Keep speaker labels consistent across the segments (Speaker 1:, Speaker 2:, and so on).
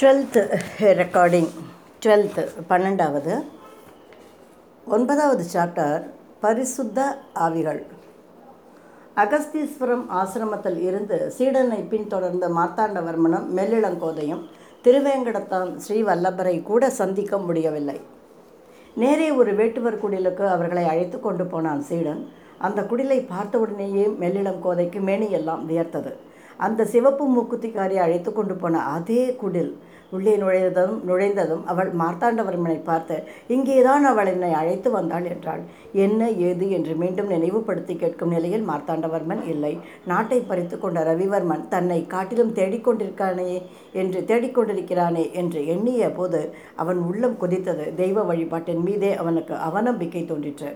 Speaker 1: Twelfth recording twelfth பன்னெண்டாவது. ஒன்பதாவது chapter பரிசுத்த ஆவிகள். அகஸ்தீஸ்வரம் ஆசிரமத்தில் இருந்து சீடனை பின்தொடர்ந்த மார்த்தாண்டவர்மனும் மெல்லிளங்கோதையும் திருவேங்கடத்தான் ஸ்ரீவல்லபரை கூட சந்திக்க முடியவில்லை. நேரே ஒரு வேட்டுவர் குடிலுக்கு அவர்களை அழைத்து கொண்டு போனான் சீடன். அந்த குடிலை பார்த்தவுடனேயே மெல்லிளங்கோதைக்கு மேனியெல்லாம் வியர்த்தது. அந்த சிவப்பு மூக்குத்திக்காரி அழைத்து கொண்டு போன அதே குடில் உள்ளே நுழைந்ததும் நுழைந்ததும் அவள் மார்த்தாண்டவர்மனை பார்த்து இங்கேதான் அவள் என்னை அழைத்து வந்தாள் என்றாள். என்ன ஏது? என்று மீண்டும் நினைவுபடுத்தி கேட்கும் நிலையில் மார்த்தாண்டவர்மன் இல்லை. நாட்டை பறித்து கொண்ட ரவிவர்மன் தன்னை காட்டிலும் தேடிக்கொண்டிருக்கானே என்று தேடிக்கொண்டிருக்கிறானே என்று எண்ணிய போது அவன் உள்ளம் குதித்தது. தெய்வ வழிபாட்டின் மீதே அவனுக்கு அவநம்பிக்கை தோன்றிற்று.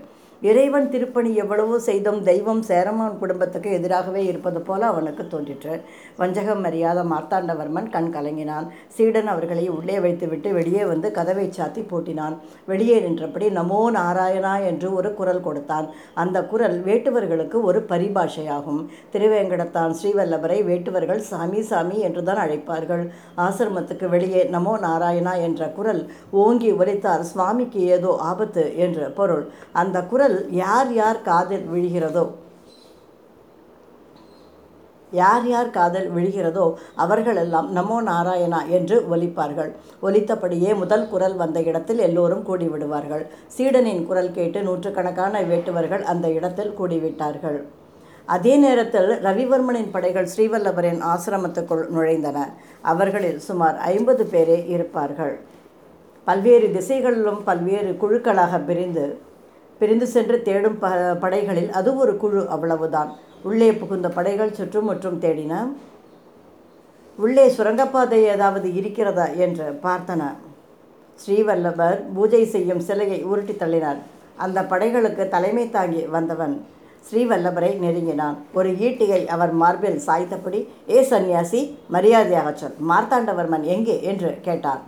Speaker 1: இறைவன் திருப்பணி எவ்வளவோ செய்தும் தெய்வம் சேரமான் குடும்பத்துக்கு எதிராகவே இருப்பது போல அவனுக்கு தோன்றிற்று. வஞ்சகம் அறியாத மார்த்தாண்டவர்மன் கண் கலங்கினான். சீடன் அவர்களை உள்ளே வைத்துவிட்டு வெளியே வந்து கதவை சாத்தி பூட்டினான். வெளியே நின்றபடி நமோ நாராயணா என்று ஒரு குரல் கொடுத்தான். அந்த குரல் வேட்டுவர்களுக்கு ஒரு பரிபாஷையாகும். திருவேங்கடத்தான் ஸ்ரீவல்லபரை வேட்டுவர்கள் சாமி சாமி என்றுதான் அழைப்பார்கள். ஆசிரமத்துக்கு வெளியே நமோ நாராயணா என்ற குரல் ஓங்கி உரைத்தார். சுவாமிக்கு ஏதோ ஆபத்து என்று பொருள். அந்த குரல் யார் யார் காதில் விழுகிறதோ யார் யார் காதல் விழுகிறதோ அவர்களெல்லாம் நமோ நாராயணா என்று ஒலிப்பார்கள். ஒலித்தபடியே முதல் குரல் வந்த இடத்தில் எல்லோரும் கூடிவிடுவார்கள். சீடனின் குரல் கேட்டு நூற்றுக்கணக்கான வேட்டுவர்கள் அந்த இடத்தில் கூடிவிட்டார்கள். அதே நேரத்தில் ரவிவர்மனின் படைகள் ஸ்ரீவல்லபரின் ஆசிரமத்துக்குள் நுழைந்தன. அவர்களில் சுமார் ஐம்பது பேரே இருப்பார்கள். பல்வேறு திசைகளிலும் பல்வேறு குழுக்களாக பிரிந்து பிரிந்து சென்று தேடும் ப படைகளில் அது ஒரு குழு அவ்வளவுதான். உள்ளே புகுந்த படைகள் சுற்றுமுற்றும் தேடின. உள்ளே சுரங்கப்பாதை ஏதாவது இருக்கிறதா என்று பார்த்தன. ஸ்ரீவல்லவர் பூஜை செய்யும் சிலையை உருட்டி தள்ளினார். அந்த படைகளுக்கு தலைமை தாங்கி வந்தவன் ஸ்ரீவல்லபரை நெருங்கினான். ஒரு ஈட்டியை அவர் மார்பில் சாய்த்தபடி ஏ சன்னியாசி மரியாதையாக சொல். மார்த்தாண்டவர்மன் எங்கே? என்று கேட்டான்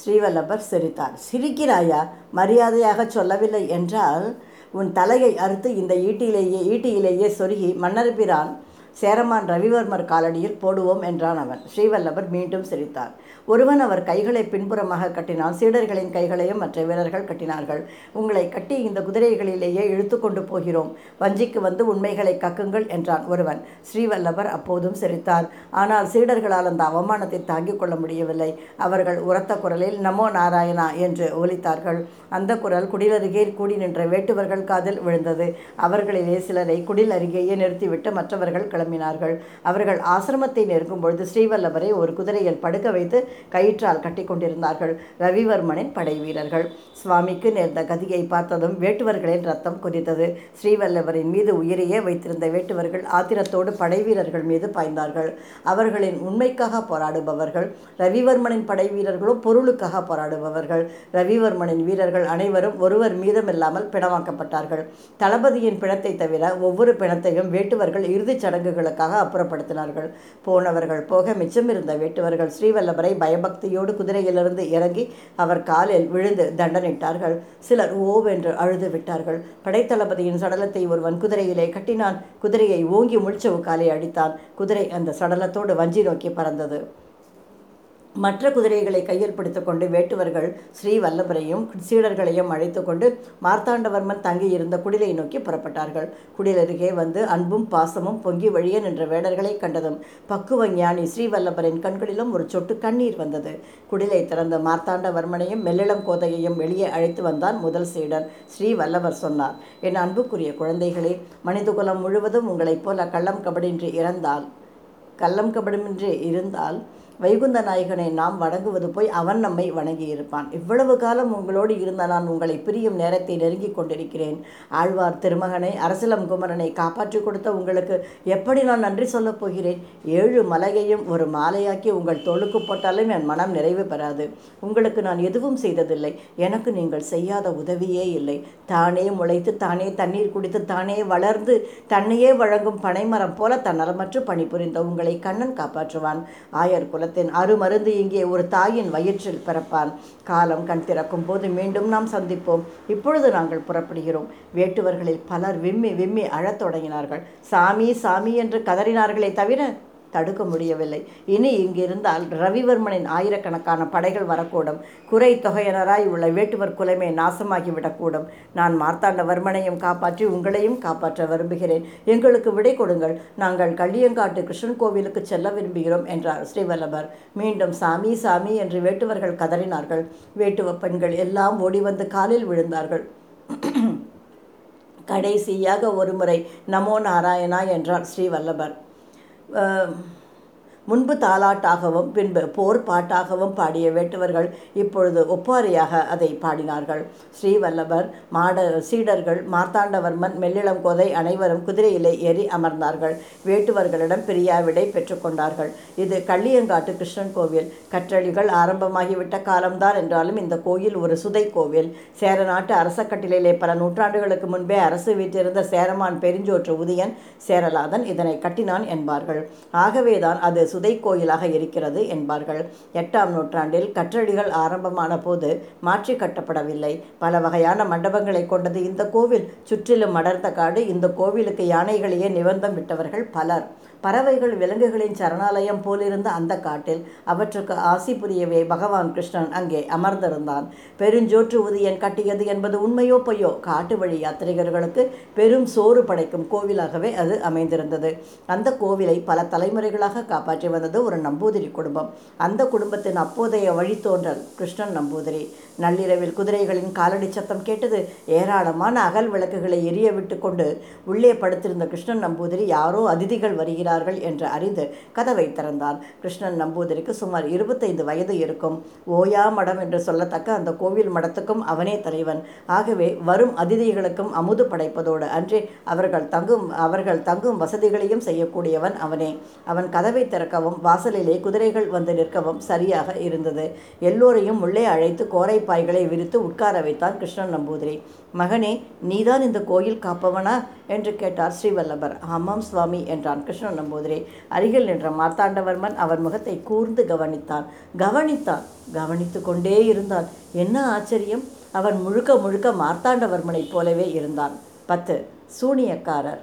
Speaker 1: ஸ்ரீவல்லபர் சிரித்தார். சிரிக்கிறாயா? மரியாதையாக சொல்லவில்லை என்றால் உன் தலையை அறுத்து இந்த ஈட்டியிலேயே ஈட்டியிலேயே சொருகி மன்னர்பிரான் சேரமான் ரவிவர்மர் காலடியில் போடுவோம் என்றான் அவன். ஸ்ரீவல்லபர் மீண்டும் சிரித்தார். ஒருவன் அவர் கைகளை பின்புறமாக கட்டினான் சீடர்களின் கைகளையும் மற்ற வீரர்கள் கட்டினார்கள். உங்களை கட்டி இந்த குதிரைகளிலேயே இழுத்து கொண்டு போகிறோம். வஞ்சிக்கு வந்து உண்மைகளை கக்குங்கள் என்றான் ஒருவன். ஸ்ரீவல்லபர் அப்போதும் சிரித்தார். ஆனால் சீடர்களால் அந்த அவமானத்தை தாங்கிக் கொள்ள முடியவில்லை. அவர்கள் உரத்த குரலில் நமோ நாராயணா என்று ஒலித்தார்கள். அந்த குரல் குடிலருகே கூடி நின்ற வேட்டுவர்கள் காதில் விழுந்தது. அவர்களிலே சிலரை குடில் அருகேயே நிறுத்திவிட்டு மற்றவர்கள் கிளம்பினார்கள் அவர்கள் ஆசிரமத்தை நெருங்கும் பொழுது ஸ்ரீவல்லபரை ஒரு குதிரையில் படுக்க வைத்து கயிற்றால் கட்டி கொண்டிருந்தார்கள் ரவிவர்மனின் படை வீரர்கள் சுவாமிக்கு நேர்ந்த கதியை பார்த்ததும் வேட்டுவர்களின் ரத்தம் கொதித்தது. ஸ்ரீவல்லவரின் மீது உயிரையே வைத்திருந்த வேட்டுவர்கள் ஆத்திரத்தோடு படைவீரர்கள் மீது பாய்ந்தார்கள். அவர்களின் உண்மைக்காக போராடுபவர்கள் ரவிவர்மனின் படைவீரர்களோ பொருளுக்காக போராடுபவர்கள். ரவிவர்மனின் வீரர்கள் அனைவரும் ஒருவர் மீதமில்லாமல் பிணமாக்கப்பட்டார்கள். தளபதியின் பிணத்தை தவிர ஒவ்வொரு பிணத்தையும் வேட்டுவர்கள் இறுதிச் சடங்குகளுக்காக அப்புறப்படுத்தினார்கள். போனவர்கள் போக மிச்சமிருந்த வேட்டுவர்கள் ஸ்ரீவல்லபரை பயபக்தியோடு குதிரையிலிருந்து இறங்கி அவர் காலில் விழுந்து தண்டனை விட்டார்கள் சிலர் ஓவென்று அழுது விட்டார்கள். படைத்தளபதியின் சடலத்தை ஒருவன் குதிரையிலே கட்டினான். குதிரையை ஓங்கி முழிச்சவு காலை அடித்தான். குதிரை அந்த சடலத்தோடு வஞ்சி நோக்கி பறந்தது. மற்ற குதிரைகளை கையில் பிடித்துக்கொண்டு வேட்டுவர்கள் ஸ்ரீ வல்லபரையும் சீடர்களையும் அழைத்து கொண்டு மார்த்தாண்டவர்மன் தங்கியிருந்த குடிலை நோக்கி புறப்பட்டார்கள். குடிலருகே வந்து அன்பும் பாசமும் பொங்கி வழிய நின்ற வேடர்களை கண்டதும் பக்குவ ஞானி ஸ்ரீவல்லபரின் கண்களிலும் ஒரு சொட்டு கண்ணீர் வந்தது. குடிலை திறந்த மார்த்தாண்டவர்மனையும் மெல்லிளம் கோதையையும் வெளியே அழைத்து வந்தான் முதல் சீடர் ஸ்ரீ வல்லவர் சொன்னார் என் அன்புக்குரிய குழந்தைகளே மனிதகுலம் முழுவதும் உங்களைப் போல கள்ளம் கபடின்றி இறந்தால் கள்ளம் கபடமின்றி இருந்தால் வைகுந்த நாயகனை நாம் வணங்குவது போய் அவன் நம்மை வணங்கியிருப்பான். இவ்வளவு காலம் உங்களோடு இருந்த நான் உங்களை பிரியும் நேரத்தை நெருங்கி கொண்டிருக்கிறேன். ஆழ்வார் திருமகனை அரசலம் குமரனை காப்பாற்றி கொடுத்த உங்களுக்கு எப்படி நான் நன்றி சொல்லப் போகிறேன்? ஏழு மலையையும் ஒரு மாலையாக்கி உங்கள் தோளுக்கு போட்டாலும் என் மனம் நிறைவு பெறாது. உங்களுக்கு நான் எதுவும் செய்ததில்லை. எனக்கு நீங்கள் செய்யாத உதவியே இல்லை. தானே முளைத்து தானே தண்ணீர் குடித்து தானே வளர்ந்து தன்னையே வழங்கும் பனைமரம் போல தன்னலமற்று பணிபுரிந்த உங்களை கண்ணன் காப்பாற்றுவான். ஆயர் குல குலத்தின் அருமருந்து இங்கே ஒரு தாயின் வயிற்றில் பிறப்பான். காலம் கண் திறக்கும் போது மீண்டும் நாம் சந்திப்போம். இப்பொழுது நாங்கள் புறப்படுகிறோம். வேட்டுவர்களில் பலர் விம்மி விம்மி அழத் தொடங்கினார்கள். சாமி சாமி என்று கதறினார்களே தவிர தடுக்க முடியவில்லை. இனி இங்கிருந்தால் ரவிவர்மனின் ஆயிரக்கணக்கான படைகள் வரக்கூடும். குறை தொகையினராய் உள்ள வேட்டுவர் குலைமை நாசமாகிவிடக்கூடும். நான் மார்த்தாண்டவர்மனையும் காப்பாற்றி உங்களையும் காப்பாற்ற விரும்புகிறேன். எங்களுக்கு விடை கொடுங்கள். நாங்கள் கள்ளியங்காட்டு கிருஷ்ணன் கோவிலுக்கு செல்ல விரும்புகிறோம் என்றார் ஸ்ரீவல்லபர். மீண்டும் சாமி சாமி என்று வேட்டுவர்கள் கதறினார்கள். வேட்டுவ பெண்கள் எல்லாம் ஓடி வந்து காலில் விழுந்தார்கள். கடைசியாக ஒருமுறை நமோ நாராயணா என்றார் ஸ்ரீவல்லபர். uh, முன்பு தாலாட்டாகவும் பின்பு போர் பாட்டாகவும் பாடிய வேட்டுவர்கள் இப்பொழுது ஒப்பாரியாக அதை பாடினார்கள். ஸ்ரீவல்லபர் மாட சீடர்கள் மார்த்தாண்டவர்மன் மெல்லிளம் கோதை அனைவரும் குதிரையிலே ஏறி அமர்ந்தார்கள். வேட்டுவர்களிடம் பிரியாவிடை பெற்றுக்கொண்டார்கள் இது கள்ளியங்காட்டு கிருஷ்ணன் கோவில். கற்றளிகள் ஆரம்பமாகிவிட்ட காலம்தான் என்றாலும் இந்த கோயில் ஒரு சுதை கோவில். சேர நாட்டு அரச கட்டிலே பல நூற்றாண்டுகளுக்கு முன்பே அரசு வீற்றிருந்த சேரமான் பெருஞ்சோற்று உதயன் சேரலாதன் இதனை கட்டினான் என்பார்கள். ஆகவேதான் அது சுதை கோயிலாக இருக்கிறது என்பார்கள். எட்டாம் நூற்றாண்டில் கற்றடிகள் ஆரம்பமான போது மாற்றி கட்டப்படவில்லை. பல வகையான மண்டபங்களை கொண்டது இந்த கோவில். சுற்றிலும் அடர்ந்த காடு. இந்த கோவிலுக்கு யானைகளையே நிபந்தம் விட்டவர்கள் பலர். பறவைகள் விலங்குகளின் சரணாலயம் போலிருந்த அந்த காட்டில் அவற்றுக்கு ஆசி புரியவே பகவான் கிருஷ்ணன் அங்கே அமர்ந்திருந்தான். பெருஞ்சோற்று உதயன் கட்டியது என்பது உண்மையோ பொய்யோ? காட்டு வழி யாத்திரிகர்களுக்கு பெரும் சோறு படைக்கும் கோவிலாகவே அது அமைந்திருந்தது. அந்த கோவிலை பல தலைமுறைகளாக காப்பாற்றி வந்தது ஒரு நம்பூதிரி குடும்பம். அந்த குடும்பத்தின் அப்போதைய வழித்தோன்றல் கிருஷ்ணன் நம்பூதிரி. நள்ளிரவில் குதிரைகளின் காலடி சத்தம் கேட்டது ஏராளமான அகல் விளக்குகளை எரிய விட்டு கொண்டு உள்ளே படுத்திருந்த கிருஷ்ணன் நம்பூதிரி யாரோ அதிதிகள் வருகிறார் வருகிறார்கள் என்று அறிந்து கதவை திறந்தான். கிருஷ்ணன் நம்பூதிரிக்கு சுமார் இருபத்தைந்து வயது இருக்கும். ஓயா மடம் என்று சொல்லத்தக்க அந்த கோவில் மடத்துக்கும் அவனே தலைவன். ஆகவே வரும் அதிதிகளுக்கும் அமுது படைப்பதோடு அன்றே அவர்கள் தங்கும் அவர்கள் தங்கும் வசதிகளையும் செய்யக்கூடியவன் அவனே. அவன் கதவை திறக்கவும் வாசலிலே குதிரைகள் வந்து நிற்கவும் சரியாக இருந்தது. எல்லோரையும் உள்ளே அழைத்து கோரை பாய்களை விரித்து உட்கார வைத்தான் கிருஷ்ணன் நம்பூதிரி. மகனே நீதான் இந்த கோயில் காப்பவனா? என்று கேட்டார் ஸ்ரீவல்லபர். ஆமாம் சுவாமி என்றான் கிருஷ்ணன் நம்பூதிரி. அருகில் நின்ற மார்த்தாண்டவர்மன் அவன் முகத்தை கூர்ந்து கவனித்தான். கவனித்தான். கவனித்து கொண்டே இருந்தான். என்ன ஆச்சரியம்? அவன் முழுக்க முழுக்க மார்த்தாண்டவர்மனைப் போலவே இருந்தான். பத்து. சூனியக்காரர்.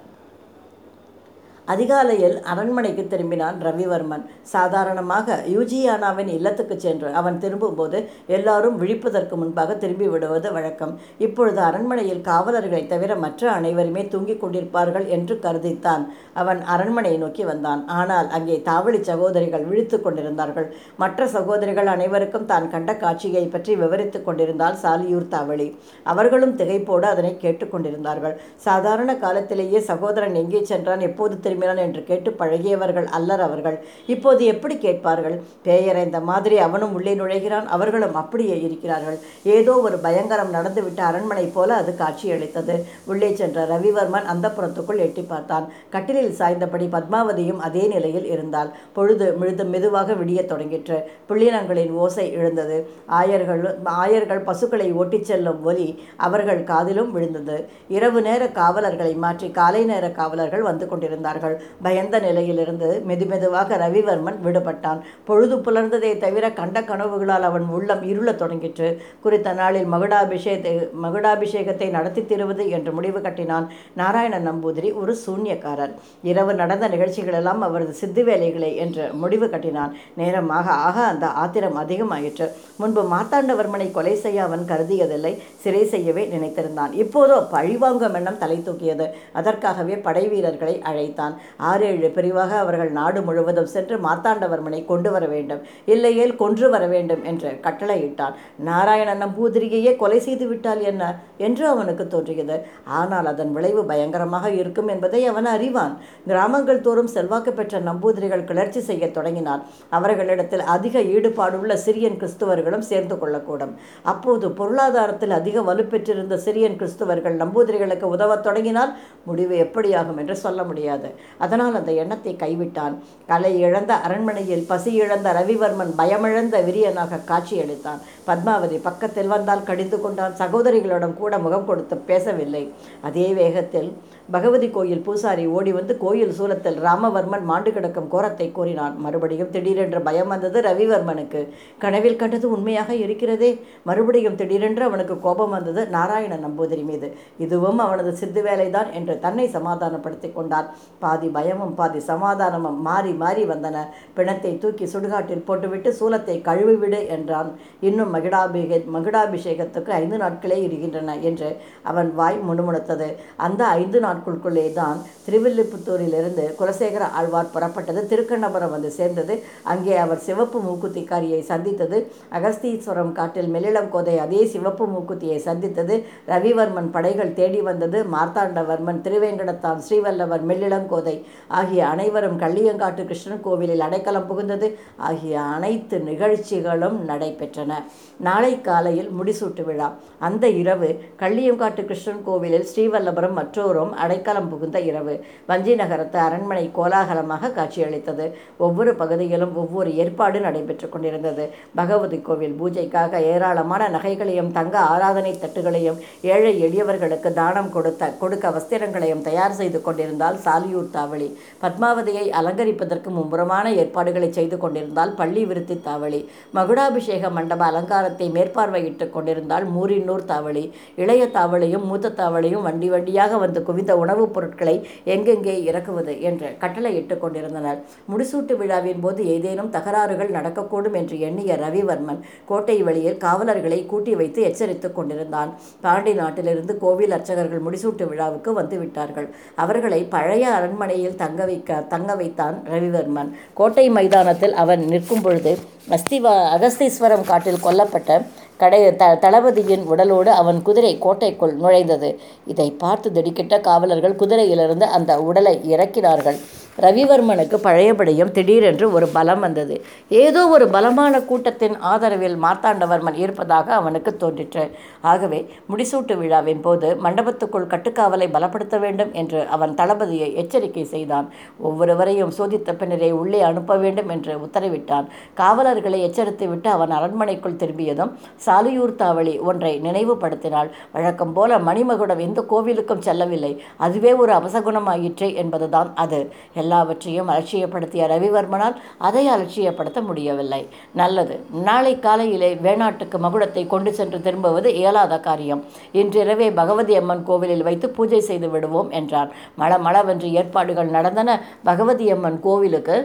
Speaker 1: அதிகாலையில் அரண்மனைக்கு திரும்பினான் ரவிவர்மன். சாதாரணமாக யூஜியானாவின் இல்லத்துக்கு சென்று அவன் திரும்பும்போது எல்லாரும் விழிப்பதற்கு முன்பாக திரும்பி விடுவது வழக்கம். இப்பொழுது அரண்மனையில் காவலர்களை தவிர மற்ற அனைவருமே தூங்கிக் கொண்டிருப்பார்கள் என்று கருதித்தான். அவன் அரண்மனையை நோக்கி வந்தான். ஆனால் அங்கே தாவளி சகோதரிகள் விழித்து கொண்டிருந்தார்கள். மற்ற சகோதரிகள் அனைவருக்கும் தான் கண்ட காட்சியை பற்றி விவரித்துக் கொண்டிருந்தால் சாலியூர் தாவளி. அவர்களும் திகைப்போடு அதனை கேட்டுக்கொண்டிருந்தார்கள் சாதாரண காலத்திலேயே சகோதரன் எங்கே சென்றான்? எப்போது திரும்பினான் என்று கேட்டு பழகியவர்கள் அல்லர் அவர்கள். இப்போது எப்படி கேட்பார்கள்? பேயறைந்த மாதிரி அவனும் உள்ளே நுழைகிறான் அவர்களும் அப்படியே இருக்கிறார்கள். ஏதோ ஒரு பயங்கரம் நடந்துவிட்ட அரண்மனை போல அது காட்சியளித்தது. உள்ளே சென்ற ரவிவர்மன் அந்த புறத்துக்குள் எட்டி பார்த்தான். கட்டிலில் சாய்ந்தபடி பத்மாவதியும் அதே நிலையில் இருந்தாள். பொழுது மிழுது மெதுவாக விடியத் தொடங்கிற்று. புள்ளினங்களின் ஓசை எழுந்தது. ஆயர்கள் ஆயர்கள் பசுக்களை ஓட்டிச் செல்லும் ஒலி அவர்கள் காதிலும் விழுந்தது. இரவு நேர காவலர்களை மாற்றி காலை நேர காவலர்கள் வந்து கொண்டிருந்தார்கள். பயந்த நிலையிலிருந்து மெதுமெதுவாக ரவிவர்மன் விடுபட்டான். பொழுது புலர்ந்ததை தவிர கண்ட கனவுகளால் அவன் உள்ளம் இருளத் தொடங்கிற்று. குறித்த நாளில் மகுடாபிஷேகத்தை மகுடாபிஷேகத்தை நடத்தி தருவது என்று முடிவு கட்டினான் நாராயண நம்பூதிரி ஒரு சூன்யக்காரர். இரவு நடந்த நிகழ்ச்சிகளெல்லாம் அவரது சித்து வேலைகளை என்று முடிவு கட்டினான். நேரமாக ஆக அந்த ஆத்திரம் அதிகமாயிற்று. முன்பு மார்த்தாண்டவர்மனை கொலை செய்ய அவன் கருதியதில்லை சிறை செய்யவே நினைத்திருந்தான். இப்போதோ பழிவாங்கும் எண்ணம் தலை தூக்கியது. அதற்காகவே படை வீரர்களை அழைத்தான். ஆறேழு பிரிவாக அவர்கள் நாடு முழுவதும் சென்று மார்த்தாண்டவர்மனை கொண்டு வர வேண்டும். இல்லையேல் கொன்று வர வேண்டும் என்று கட்டளையிட்டான். நாராயண நம்பூதிரியையே கொலை செய்து விட்டால் என்ன? என்று அவனுக்கு தோன்றியது. ஆனால் அதன் விளைவு பயங்கரமாக இருக்கும் என்பதை அவன் அறிவான். கிராமங்கள் தோறும் செல்வாக்கு பெற்ற நம்பூதிரிகள் கிளர்ச்சி செய்ய தொடங்கினார். அவர்களிடத்தில் அதிக ஈடுபாடுள்ள சிரியன் கிறிஸ்துவர்களும் சேர்ந்து கொள்ளக்கூடும். அப்போது பொருளாதாரத்தில் அதிக வலுப்பெற்றிருந்த சிரியன் கிறிஸ்துவர்கள் நம்பூதிரிகளுக்கு உதவத் தொடங்கினால் முடிவு எப்படியாகும் என்று சொல்ல முடியாது. அதனால் அந்த எண்ணத்தை கைவிட்டான். கலை இழந்த அரண்மனையில் பசி இழந்த ரவிவர்மன் பயமிழந்த விரியனாக காட்சியளித்தான். பத்மாவதி பக்கத்தில் வந்தால் கடிந்து கொண்டான். சகோதரிகளிடம் கூட முகம் கொடுத்து பேசவில்லை. அதே வேகத்தில் பகவதி கோயில் பூசாரி ஓடி வந்து கோயில் சூலத்தில் ராமவர்மன் மாண்டு கிடக்கும் கோரத்தை கூறினான் மறுபடியும் திடீரென்று பயம் வந்தது ரவிவர்மனுக்கு. கனவில் கண்டது உண்மையாக இருக்கிறதே. மறுபடியும் திடீரென்று அவனுக்கு கோபம் வந்தது நாராயண நம்பூதிரி மீது. இதுவும் அவனது சித்து வேலைதான் என்று தன்னை சமாதானப்படுத்திக் கொண்டான். பாதி பயமும் பாதி சமாதானமும் மாறி மாறி வந்தன. பிணத்தை தூக்கி சுடுகாட்டில் போட்டுவிட்டு சூலத்தை கழுவிவிடு என்றான். இன்னும் மகிடாபிஷே மகிடாபிஷேகத்துக்கு ஐந்து நாட்களே இருக்கின்றன என்று அவன் வாய் முணுமுணுத்தது. அந்த ஐந்து நாட்களுக்குள்ளே தான் திருவில்லிபுத்தூரிலிருந்து குலசேகர ஆழ்வார் புறப்பட்டது. திருக்கண்ணபுரம் வந்து சேர்ந்தது. அங்கே அவர் சிவப்பு மூக்குத்திக்காரியை சந்தித்தது. அகஸ்தீஸ்வரம் காட்டில் மெல்லிளம் கோதை அதே சிவப்பு மூக்குத்தியை சந்தித்தது. ரவிவர்மன் படைகள் தேடி வந்தது. மார்த்தாண்டவர்மன் திருவேங்கடத்தான் ஸ்ரீவல்லவர் மெல்லிளங்கோதை ஆகிய அனைவரும் கள்ளியங்காட்டு கிருஷ்ணன் கோவிலில் அடைக்கலம் புகுந்தது. ஆகிய அனைத்து நிகழ்ச்சிகளும் நடைபெற்றன. நாளை காலையில் முடிசூட்டு விழா. அந்த இரவு கள்ளியங்காட்டு கிருஷ்ணன் கோவிலில் ஸ்ரீவல்லபுரம் மற்றோரும் அடைக்கலம் புகுந்த இரவு. வஞ்சி நகரத்து அரண்மனை கோலாகலமாக காட்சியளித்தது. ஒவ்வொரு பகுதியிலும் ஒவ்வொரு ஏற்பாடு நடைபெற்று கொண்டிருந்தது. பகவதி கோவில் பூஜைக்காக ஏராளமான நகைகளையும் தங்க ஆராதனை தட்டுகளையும் ஏழை எளியவர்களுக்கு தானம் கொடுத்த கொடுக்க வஸ்திரங்களையும் தயார் செய்து கொண்டிருந்தால் சாலியூர் தாவளி. பத்மாவதியை அலங்கரிப்பதற்கு மும்முரமான ஏற்பாடுகளை செய்து கொண்டிருந்தால் பள்ளி விருத்தி தாவளி. மகுடாபிஷேக மண்டப அலங்காரத்தை மேற்பார்வையிட்டுக் கொண்டிருந்தால் மூரின்னூர் தாவளி. இளைய தாவளியும் மூத்த தாவளியும் வண்டி வண்டியாக வந்து குவிந்த உணவுப் பொருட்களை எங்கெங்கே இறக்குவது என்று கட்டளையிட்டுக் கொண்டிருந்தனர். முடிசூட்டு விழாவின் போது ஏதேனும் தகராறுகள் நடக்கக்கூடும் என்று எண்ணிய ரவிவர்மன் கோட்டை வெளியில் காவலர்களை கூட்டி வைத்து எச்சரித்துக் கொண்டிருந்தான். பாண்டி நாட்டிலிருந்து கோவில் அர்ச்சகர்கள் முடிசூட்டு விழாவுக்கு வந்துவிட்டார்கள். அவர்களை பழைய அரண்மனையில் தங்க வைக்க தங்க வைத்தான் ரவிவர்மன். கோட்டை மைதானத்தில் அவன் நிற்கும் பொழுது அஸ்திவா அகஸ்தீஸ்வரம் காட்டில் கொல்லப்பட்ட கடை த தளபதியின் உடலோடு அவன் குதிரை கோட்டைக்குள் நுழைந்தது. இதை பார்த்து திடுக்கிட்ட காவலர்கள் குதிரையிலிருந்து அந்த உடலை இறக்கினார்கள். ரவிவர்மனுக்கு பழையபடியும் திடீரென்று ஒரு பலம் வந்தது. ஏதோ ஒரு பலமான கூட்டத்தின் ஆதரவில் மார்த்தாண்டவர்மன் இருப்பதாக அவனுக்கு தோன்றிற்று. ஆகவே முடிசூட்டு விழாவின் போது மண்டபத்துக்குள் கட்டுக்காவலை பலப்படுத்த வேண்டும் என்று அவன் தளபதியை எச்சரிக்கை செய்தான். ஒவ்வொருவரையும் சோதித்த பின்னரே உள்ளே அனுப்ப வேண்டும் என்று உத்தரவிட்டான். காவலர்களை எச்சரித்துவிட்டு அவன் அரண்மனைக்குள் திரும்பியதும் சாலியூர் தாவளி ஒன்றை நினைவுபடுத்தினாள். வழக்கம் போல மணிமகுடம் எந்த கோவிலுக்கும் செல்லவில்லை. அதுவே ஒரு அபசகுணமாயிற்றே என்பதுதான் அது. எல்லாவற்றையும் அலட்சியப்படுத்திய ரவிவர்மனால் அதை அலட்சியப்படுத்த முடியவில்லை. நல்லது. நாளை காலையிலே வேணாட்டுக்கு மகுடத்தை கொண்டு சென்று திரும்புவது இயலாத காரியம். இன்றிரவே பகவதி அம்மன் கோவிலில் வைத்து பூஜை செய்து விடுவோம் என்றான். மளமளவென்று ஏற்பாடுகள் நடந்தன. பகவதி அம்மன் கோவிலுக்கு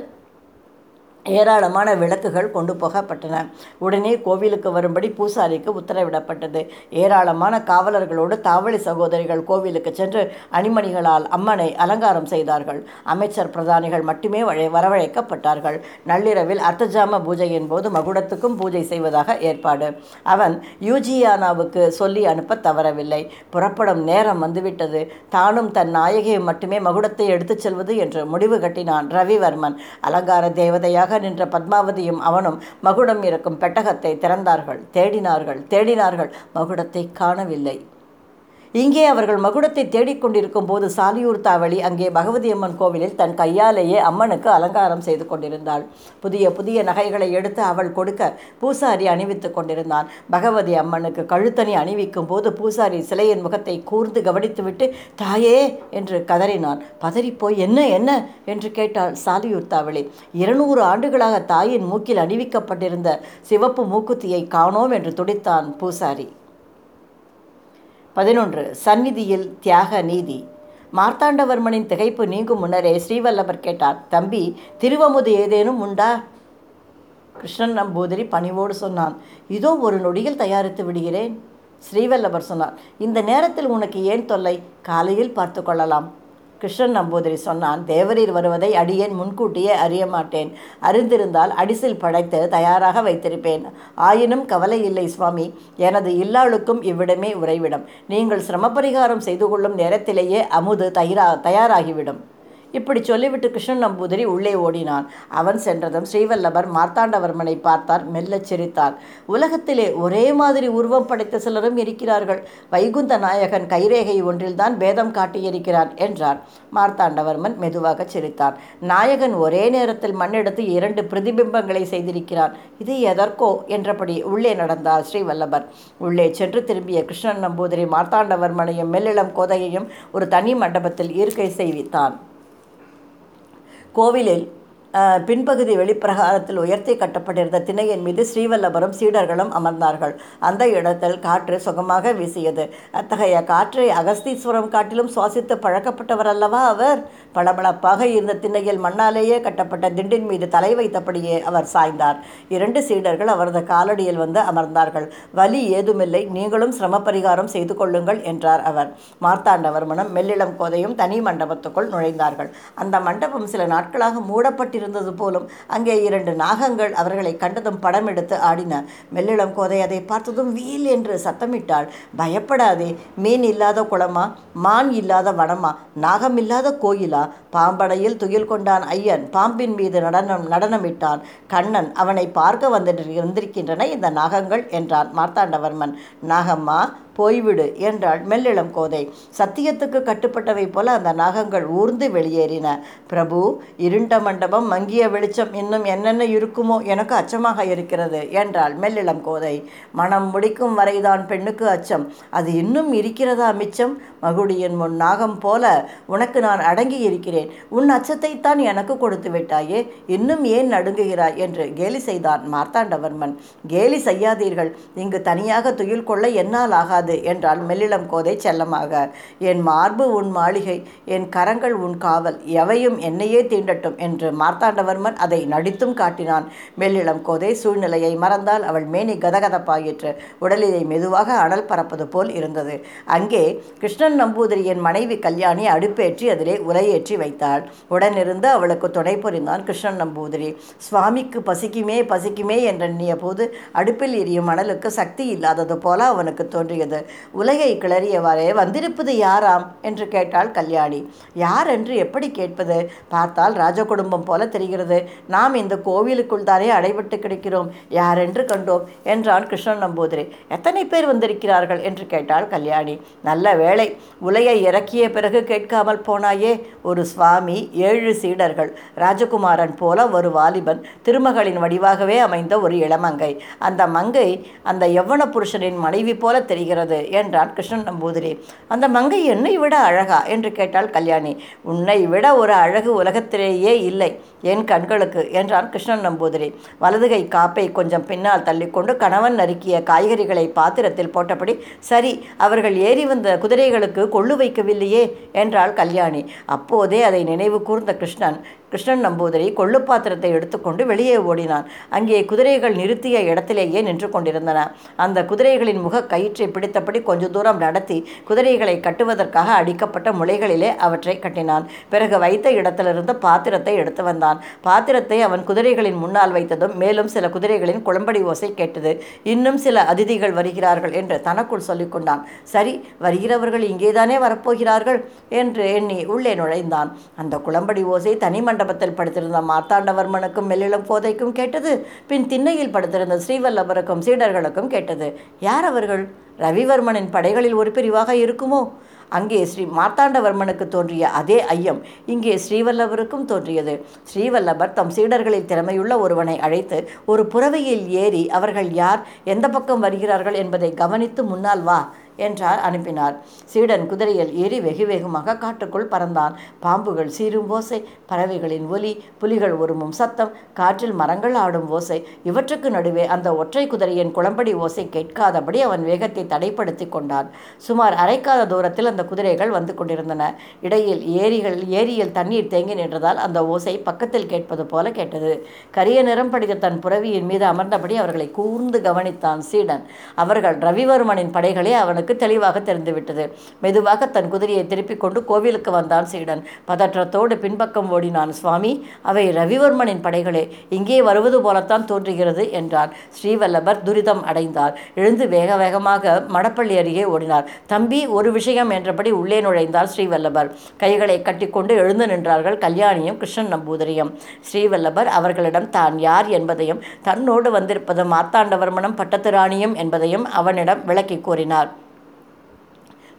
Speaker 1: ஏராளமான விளக்குகள் கொண்டு போகப்பட்டன. உடனே கோவிலுக்கு வரும்படி பூசாரிக்கு உத்தரவிடப்பட்டது. ஏராளமான காவலர்களோடு தாவளி சகோதரிகள் கோவிலுக்கு சென்று அணிமணிகளால் அம்மனை அலங்காரம் செய்தார்கள். அமைச்சர் பிரதானிகள் மட்டுமே வரவழைக்கப்பட்டார்கள். நள்ளிரவில் அர்த்தஜாம பூஜையின் போது மகுடத்துக்கும் பூஜை செய்வதாக ஏற்பாடு. அவன் யூஜியானாவுக்கு சொல்லி அனுப்ப தவறவில்லை. புறப்படும் நேரம் வந்துவிட்டது. தானும் தன் நாயகியை மட்டுமே மகுடத்தை எடுத்துச் செல்வது என்று முடிவு கட்டினான் ரவிவர்மன். அலங்கார தேவதையாக எதிராக நின்ற பத்மாவதியும் அவனும் மகுடம் இருக்கும் பெட்டகத்தை திறந்தார்கள். தேடினார்கள். தேடினார்கள். மகுடத்தை காணவில்லை. இங்கே அவர்கள் மகுடத்தை தேடிக்கொண்டிருக்கும் போது சாலியூர் தாவளி அங்கே பகவதி அம்மன் கோவிலில் தன் கையாலேயே அம்மனுக்கு அலங்காரம் செய்து கொண்டிருந்தாள். புதிய புதிய நகைகளை எடுத்து அவள் கொடுக்க பூசாரி அணிவித்து கொண்டிருந்தான். பகவதி அம்மனுக்கு கழுத்தணி அணிவிக்கும் போது பூசாரி சிலையின் முகத்தை கூர்ந்து கவனித்துவிட்டு தாயே என்று கதறினான். பதறிப்போய் என்ன என்ன? என்று கேட்டாள் சாலியூர் தாவளி இருநூறு ஆண்டுகளாக தாயின் மூக்கில் அணிவிக்கப்பட்டிருந்த சிவப்பு மூக்குத்தியை காணோம் என்று துடித்தான் பூசாரி. பதினொன்று சந்நிதியில் தியாக நீதி. மார்த்தாண்டவர்மனின் திகைப்பு நீங்கும் முன்னரே ஸ்ரீவல்லபர் கேட்டார் தம்பி திருவமுது ஏதேனும் உண்டா? கிருஷ்ணன் நம்பூதிரி பணிவோடு சொன்னான் இதோ ஒரு நொடியில் தயாரித்து விடுகிறேன். ஸ்ரீவல்லபர் சொன்னார் இந்த நேரத்தில் உனக்கு ஏன் தொல்லை? காலையில் பார்த்து கொள்ளலாம். கிருஷ்ணன் நம்பூதிரி சொன்னான் தேவரீர் வருவதை அடியேன் முன்கூட்டியே அறிய மாட்டேன் அறிந்திருந்தால் அடிசில் படைத்து தயாராக வைத்திருப்பேன். ஆயினும் கவலை இல்லை சுவாமி. எனது இல்லாளுக்கும் இவ்விடமே உறைவிடம். நீங்கள் சிரமபரிகாரம் செய்து கொள்ளும் நேரத்திலேயே அமுது தயிரா தயாராகிவிடும். இப்படி சொல்லிவிட்டு கிருஷ்ணன் நம்பூதிரி உள்ளே ஓடினான். அவன் சென்றதும் ஸ்ரீவல்லபர் மார்த்தாண்டவர்மனை பார்த்தார் மெல்லச் சிரித்தார். உலகத்திலே ஒரே மாதிரி உருவம் படைத்த சிலரும் இருக்கிறார்கள். வைகுந்த நாயகன் கைரேகை ஒன்றில்தான் பேதம் காட்டியிருக்கிறான் என்றார். மார்த்தாண்டவர்மன் மெதுவாக சிரித்தான் நாயகன் ஒரே நேரத்தில் மண்ணெடுத்து இரண்டு பிரதிபிம்பங்களை செய்திருக்கிறான். இது எதற்கோ என்றபடி உள்ளே நடந்தார் ஸ்ரீவல்லபர். உள்ளே சென்று திரும்பிய கிருஷ்ணன் நம்பூதிரி மார்த்தாண்டவர்மனையும் மெல்லிளம் கோதையையும் ஒரு தனி மண்டபத்தில் இருக்கை செய்வித்தான். கோவிலில் பின்பகுதி வெளிப்பிரகாரத்தில் உயர்த்தி கட்டப்பட்டிருந்த திணையின் மீது ஸ்ரீவல்லபுரம் சீடர்களும் அமர்ந்தார்கள். அந்த இடத்தில் காற்று சுகமாக வீசியது. அத்தகைய காற்றை அகஸ்தீஸ்வரம் காட்டிலும் சுவாசித்து பழக்கப்பட்டவர் அல்லவா அவர்? பளபளப்பாக இருந்த திண்ணையில் மண்ணாலேயே கட்டப்பட்ட திண்டின் மீது தலை வைத்தபடியே அவர் சாய்ந்தார். இரண்டு சீடர்கள் அவரது காலடியில் வந்து அமர்ந்தார்கள். வலி ஏதுமில்லை. நீங்களும் சிரம பரிகாரம் செய்து கொள்ளுங்கள் என்றார் அவர். மார்த்தாண்டவர்மனும் மெல்லிளம் கோதையும் தனி மண்டபத்துக்குள் நுழைந்தார்கள். அந்த மண்டபம் சில நாட்களாக மூடப்பட்டிருந்தது போலும் அங்கே இரண்டு நாகங்கள் அவர்களை கண்டதும் படம் எடுத்து ஆடின. மெல்லிளம் கோதை அதை பார்த்ததும் வீல் என்று சத்தமிட்டாள். பயப்படாதே. மீன் இல்லாத குளமா? மான் இல்லாத வனமா? நாகம் இல்லாத கோயிலா? பாம்படையில் துயில் கொண்டான் ஐயன். பாம்பின் மீது நடனம் நடனமிட்டான் கண்ணன். அவனை பார்க்க வந்து வந்திருக்கின்றன இந்த நாகங்கள் என்றான் மார்த்தாண்டவர்மன். நாகம்மா போய்விடு என்றாள் மெல்லிளம் கோதை. சத்தியத்துக்கு கட்டுப்பட்டவை போல அந்த நாகங்கள் ஊர்ந்து வெளியேறின. பிரபு இருண்ட மண்டபம் மங்கிய வெளிச்சம் இன்னும் என்னென்ன இருக்குமோ எனக்கு அச்சமாக இருக்கிறது என்றாள் மெல்லிளம் கோதை. மனம் முடிக்கும் வரைதான் பெண்ணுக்கு அச்சம். அது இன்னும் இருக்கிறதா மிச்சம்? மகுடியின் முன் நாகம் போல உனக்கு நான் அடங்கி இருக்கிறேன். உன் அச்சத்தைத்தான் எனக்கு கொடுத்து விட்டாயே. இன்னும் ஏன் நடுங்குகிறாய் என்று கேலி செய்தான் மார்த்தாண்டவர்மன். கேலி செய்யாதீர்கள். இங்கு தனியாக துயில் கொள்ள என்னால் ஆகாது. என்றால் மெல்லிளம் கோதை செல்லமாக. என் மார்பு உன் மாளிகை என் கரங்கள் உன் காவல் எவையும் என்னையே தீண்டட்டும் என்று மார்த்தாண்டவர்மன் அதை நடித்தும் காட்டினான். மெல்லிளம் கோதை சூழ்நிலையை மறந்தால் அவள் மேனி கதகதப்பாயிற்று உடலிலே மெதுவாக அனல் பறப்பது போல் இருந்தது. அங்கே கிருஷ்ணன் நம்பூதிரியின் மனைவி கல்யாணி அடுப்பேற்றி அதிலே உலையேற்றி வைத்தாள். உடனிருந்து அவளுக்கு துணை புரிந்தான் கிருஷ்ணன் நம்பூதிரி. சுவாமிக்கு பசிக்குமே பசிக்குமே என்றெண்ணிய போது அடுப்பில் எரியும் மணலுக்கு சக்தி இல்லாதது போல அவனுக்கு தோன்றியது. உலகை கிளறியவாறே வந்திருப்பது யாராம்? என்று கேட்டாள் கல்யாணி. யார் என்று எப்படி கேட்பது? பார்த்தால் ராஜகுடும்பம் போல தெரிகிறது. நாம் இந்த கோவிலுக்குள் தானே அடைபட்டு யார் யாரென்று கண்டோம் என்றான் கிருஷ்ணன் நம்பூதிரி. எத்தனை பேர் வந்திருக்கிறார்கள்? என்று கேட்டாள் கல்யாணி. நல்ல வேளை உலையை இறக்கிய பிறகு கேட்காமல் போனாயே ஒரு சுவாமி ஏழு சீடர்கள். ராஜகுமாரன் போல ஒரு வாலிபன் திருமகளின் வடிவாகவே அமைந்த ஒரு இளமங்கை. அந்த மங்கை அந்த யவன புருஷனின் மனைவி போல தெரிகிறது. என்றான் கிருஷ்ணன் நம்பூதிரி. அந்த மங்கை என்னை விட அழகா? என்று கேட்டாள் கல்யாணி. உன்னை விட ஒரு அழகு உலகத்திலேயே இல்லை என் கண்களுக்கு என்றான் கிருஷ்ணன் நம்பூதிரி. வலதுகை காப்பை கொஞ்சம் பின்னால் தள்ளிக்கொண்டு கணவன் நறுக்கிய காய்கறிகளை பாத்திரத்தில் போட்டபடி சரி அவர்கள் ஏறி வந்த குதிரைகளுக்கு கொள்ளு வைக்கவில்லையே என்றாள் கல்யாணி. அப்போதே அதை நினைவு கூர்ந்த கிருஷ்ணன் கிருஷ்ணன் நம்பூதிரி கொள்ளு பாத்திரத்தை எடுத்துக்கொண்டு வெளியே ஓடினான். அங்கே குதிரைகள் நிறுத்திய இடத்திலேயே நின்று கொண்டிருந்தன. அந்த குதிரைகளின் முக கயிற்றை பிடித்தபடி கொஞ்ச தூரம் நடத்தி குதிரைகளை கட்டுவதற்காக அடிக்கப்பட்ட முளைகளிலே அவற்றை கட்டினான். பிறகு வைத்த இடத்திலிருந்து பாத்திரத்தை எடுத்து வந்தான். பாத்திரத்தை அவன் குதிரைகளின் முன்னால் வைத்ததும் மேலும் சில குதிரைகளின் குளம்படி ஓசை கேட்டது. இன்னும் சில அதிதிகள் வருகிறார்கள் என்று தனக்குள் சொல்லிக்கொண்டான் சரி வருகிறவர்கள் இங்கேதானே வரப்போகிறார்கள்? என்று எண்ணி உள்ளே நுழைந்தான். அந்த குளம்படி ஓசை தனி மண்டபத்தில் படுத்திருந்த மார்த்தாண்டவர்மனுக்கும் மெல்லிளம் கோதைக்கும் கேட்டது. பின் திண்ணையில் படுத்திருந்த ஸ்ரீவல்லபருக்கும் சீடர்களுக்கும் கேட்டது. யார் அவர்கள்? ரவிவர்மனின் படைகளில் ஒரு பிரிவாக இருக்குமோ? அங்கே ஸ்ரீ மார்த்தாண்டவர்மனுக்கு தோன்றிய அதே ஐயம் இங்கே ஸ்ரீவல்லபருக்கும் தோன்றியது. ஸ்ரீவல்லபர் தம் சீடர்களில் திறமையுள்ள ஒருவனை அழைத்து ஒரு புறவையில் ஏறி அவர்கள் யார்? எந்த பக்கம் வருகிறார்கள் என்பதை கவனித்து முன்னால் வா. என்றார் அனுப்பினார். சீடன் குதிரையில் ஏறி வெகு வேகமாக காட்டுக்குள் பறந்தான். பாம்புகள் சீரும் ஓசை பறவைகளின் ஒலி புலிகள் உருமும் சத்தம் காற்றில் மரங்கள் ஆடும் ஓசை. இவற்றுக்கு நடுவே அந்த ஒற்றை குதிரையின் குளம்படி ஓசை கேட்காதபடி அவன் வேகத்தை தடைப்படுத்தி கொண்டான். சுமார் அரைக்காத தூரத்தில் அந்த குதிரைகள் வந்து கொண்டிருந்தன. இடையில் ஏரிகள் ஏரியில் தண்ணீர் தேங்கி நின்றதால் அந்த ஓசை பக்கத்தில் கேட்பது போல கேட்டது. கரிய நிறம் படித்த தன் புறவியின் மீது அமர்ந்தபடி அவர்களை கூர்ந்து கவனித்தான் சீடன். அவர்கள் ரவிவர்மனின் படைகளே அவனுக்கு தெளிவாக தெரிந்துவிட்டது. மெதுவாக தன் குதிரையை திருப்பிக் கொண்டு கோவிலுக்கு வந்தான் சீடன். பதற்றத்தோடு பின்பக்கம் ஓடினான் சுவாமி. அவை ரவிவர்மனின் படைகளே. இங்கே வருவது போலத்தான் தோன்றுகிறது என்றான். ஸ்ரீவல்லபர் துரிதம் அடைந்தார். எழுந்து வேக வேகமாக மடப்பள்ளி அருகே ஓடினார். தம்பி ஒரு விஷயம் என்றபடி உள்ளே நுழைந்தார் ஸ்ரீவல்லபர். கைகளை கட்டிக்கொண்டு எழுந்து நின்றார்கள் கல்யாணியும் கிருஷ்ணன் நம்பூதிரியும். ஸ்ரீவல்லபர் அவர்களிடம் தான் யார் என்பதையும் தன்னோடு வந்திருப்பது மார்த்தாண்டவர்மனம் பட்டத்து ராணியும் என்பதையும் அவனிடம் விளக்கி கூறினார்.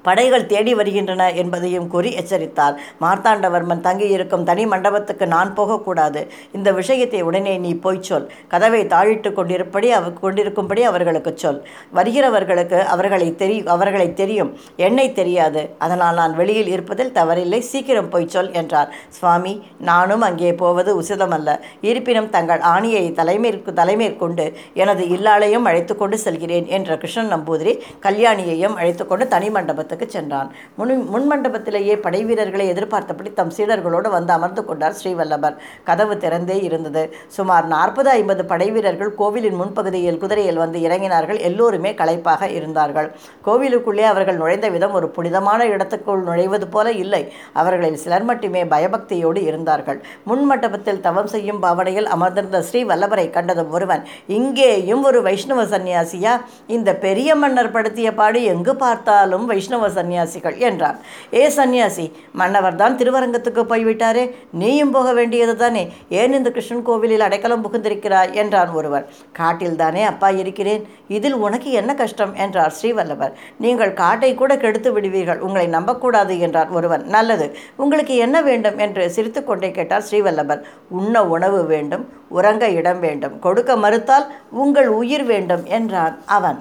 Speaker 1: படைகள் தேடி வருகின்றன என்பதையும் கூறி எச்சரித்தார். மார்த்தாண்டவர்மன் தங்கியிருக்கும் தனி மண்டபத்துக்கு நான் போகக்கூடாது. இந்த விஷயத்தை உடனே நீ போய் சொல். கதவை தாழிட்டு கொண்டிருப்படி அவ கொண்டிருக்கும்படி அவர்களுக்கு சொல். வருகிறவர்களுக்கு அவர்களை தெரி அவர்களை தெரியும். என்னை தெரியாது. அதனால் நான் வெளியில் இருப்பதில் தவறில்லை. சீக்கிரம் போய் சொல் என்றார். சுவாமி நானும் அங்கே போவது உசிதமல்ல. இருப்பினும் தங்கள் ஆணியை தலைமேற்கு தலைமேற்கொண்டு எனது இல்லாளையும் அழைத்து கொண்டு செல்கிறேன் என்ற கிருஷ்ணன் நம்பூதிரி கல்யாணியையும் அழைத்து கொண்டு தனி மண்டபத்துக்கு சென்றான். முன் முன் மண்டபத்திலேயே படை வீரர்களை எதிர்பார்த்தபடி தம் சீடர்களோடு வந்து அமர்ந்து கொண்டார் ஸ்ரீவல்லபர். கதவு திறந்தே இருந்தது. சுமார் நாற்பது ஐம்பது படை வீரர்கள் கோவிலின் முன்பகுதியில் குதிரையில் வந்து இறங்கினார்கள். எல்லோருமே களைப்பாக இருந்தார்கள். கோவிலுக்குள்ளே அவர்கள் நுழைந்த விதம் ஒரு புனிதமான இடத்துக்குள் நுழைவது போல இல்லை. அவர்களில் சிலர் மட்டுமே பயபக்தியோடு இருந்தார்கள். முன் மண்டபத்தில் தவம் செய்யும் பாவனையில் அமர்ந்திருந்த ஸ்ரீ வல்லபரை கண்டதும் ஒருவன் இங்கேயும் ஒரு வைஷ்ணவ சந்நியாசியா? இந்த பெரிய மன்னர் படுத்திய பாடு எங்கு பார்த்தாலும் வைஷ்ணவ சந்நியாசிகள் என்றான். ஏ சந்நியாசி மன்னவர் தான் திருவரங்கத்துக்கு போய்விட்டாரே நீயும் போக வேண்டியது தானே ஏன் இந்த கிருஷ்ணன் கோவிலில் அடைக்கலம் புகுந்திருக்கிறாய் என்றான் ஒருவர் காட்டில் தானே அப்பா இருக்கிறேன் இதில் உனக்கு என்ன கஷ்டம் என்றார் ஸ்ரீவல்லவர். நீங்கள் காட்டை கூட கெடுத்து விடுவீர்கள் உங்களை நம்பக்கூடாது என்றார் ஒருவன். நல்லது உங்களுக்கு என்ன வேண்டும் என்று சிரித்துக்கொண்டே கேட்டார் ஸ்ரீவல்லவர். உண்ண உணவு வேண்டும் உறங்க இடம் வேண்டும் கொடுக்க மறுத்தால் உங்கள் உயிர் வேண்டும் என்றான் அவன்.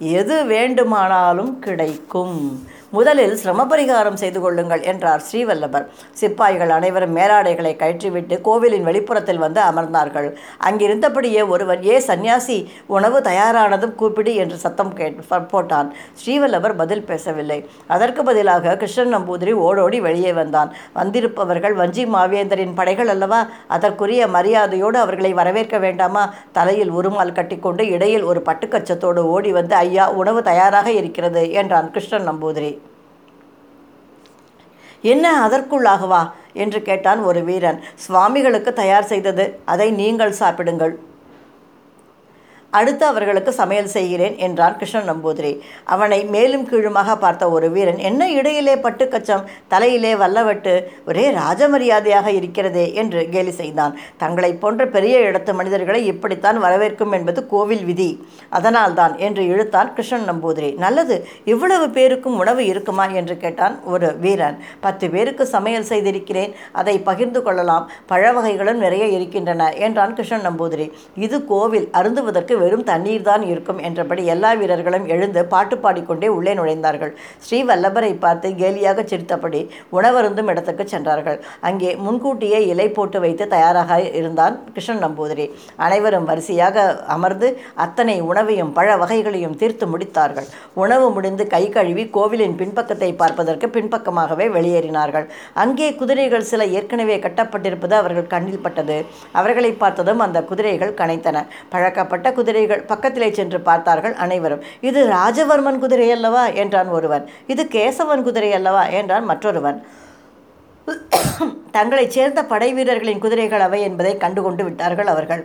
Speaker 1: எது வேண்டுமானாலும் கிடைக்கும். முதலில் சிரமபரிகாரம் செய்து கொள்ளுங்கள் என்றார் ஸ்ரீவல்லபர். சிப்பாய்கள் அனைவரும் மேலாடைகளை கழற்றிவிட்டு கோவிலின் வெளிப்புறத்தில் வந்து அமர்ந்தார்கள். அங்கிருந்தபடியே ஒருவர் ஏ சந்நியாசி உணவு தயாரானதும் கூப்பிடு என்று சத்தம் கேட் போட்டான். ஸ்ரீவல்லபர் பதில் பேசவில்லை. அதற்கு பதிலாக கிருஷ்ணன் நம்பூதிரி ஓடோடி வெளியே வந்தான். வந்திருப்பவர்கள் வஞ்சி மாவேந்தரின் படைகள் அல்லவா? அதற்குரிய மரியாதையோடு அவர்களை வரவேற்க வேண்டாமா? தலையில் உருமால் கட்டிக்கொண்டு இடையில் ஒரு பட்டுக்கச்சத்தோடு ஓடி வந்து ஐயா உணவு தயாராக இருக்கிறது என்றான் கிருஷ்ணன் நம்பூதிரி. என்ன அதற்குள்ளாகவா? என்று கேட்டான் ஒரு வீரன். சுவாமிகளுக்கு தயார் செய்தது அதை நீங்கள் சாப்பிடுங்கள். அடுத்து அவர்களுக்கு சமையல் செய்கிறேன் என்றான் கிருஷ்ணன் நம்பூதிரி. அவனை மேலும் கீழுமாக பார்த்த ஒரு வீரன் என்ன இடையிலே பட்டுக்கச்சம் தலையிலே வல்லவட்டு ஒரே ராஜமரியாதையாக இருக்கிறதே என்று கேலி செய்தான். தங்களைப் போன்ற பெரிய இடத்து மனிதர்களை இப்படித்தான் வரவேற்கும் என்பது கோவில் விதி. அதனால்தான் என்று இழுத்தான் கிருஷ்ணன் நம்பூதிரி. நல்லது இவ்வளவு பேருக்கும் உணவு இருக்குமா? என்று கேட்டான் ஒரு வீரன். பத்து பேருக்கு சமையல் செய்திருக்கிறேன் அதை பகிர்ந்து கொள்ளலாம். பழ வகைகளும் நிறைய இருக்கின்றன என்றான் கிருஷ்ணன் நம்பூதிரி. இது கோவில் அருந்துவதற்கு வெறும் தண்ணீர் தான் இருக்கும் என்றபடி எல்லா வீரர்களும் எழுந்து பாட்டு பாடிக்கொண்டே உள்ளே நுழைந்தார்கள். ஸ்ரீவல்லபரை பார்த்து கேலியாக சிரித்தபடி உணவருந்தும் இடத்துக்கு சென்றார்கள். அங்கே முன்கூட்டியே இலை போட்டு வைத்து தயாராக இருந்தான் கிருஷ்ணன் நம்பூதிரி. அனைவரும் வரிசையாக அமர்ந்து அத்தனை உணவையும் பழ வகைகளையும் தீர்த்து முடித்தார்கள். உணவு முடிந்து கை கழுவி கோவிலின் பின்பக்கத்தை பார்ப்பதற்கு பின்பக்கமாகவே வெளியேறினார்கள். அங்கே குதிரைகள் சில ஏற்கனவே கட்டப்பட்டிருப்பது அவர்கள் கண்ணில் பட்டது. அவர்களை பார்த்ததும் அந்த குதிரைகள் கனைத்தன. பழக்கப்பட்ட குதிரைகள் பக்கத்திலே சென்று பார்த்தார்கள் அனைவரும். இது ராஜவர்மன் குதிரை அல்லவா? என்றான் ஒருவன். இது கேசவன் குதிரை அல்லவா? என்றான் மற்றொருவன். தங்களைச் சேர்ந்த படை வீரர்களின் குதிரைகள் அவை என்பதை கண்டுகொண்டு விட்டார்கள் அவர்கள்.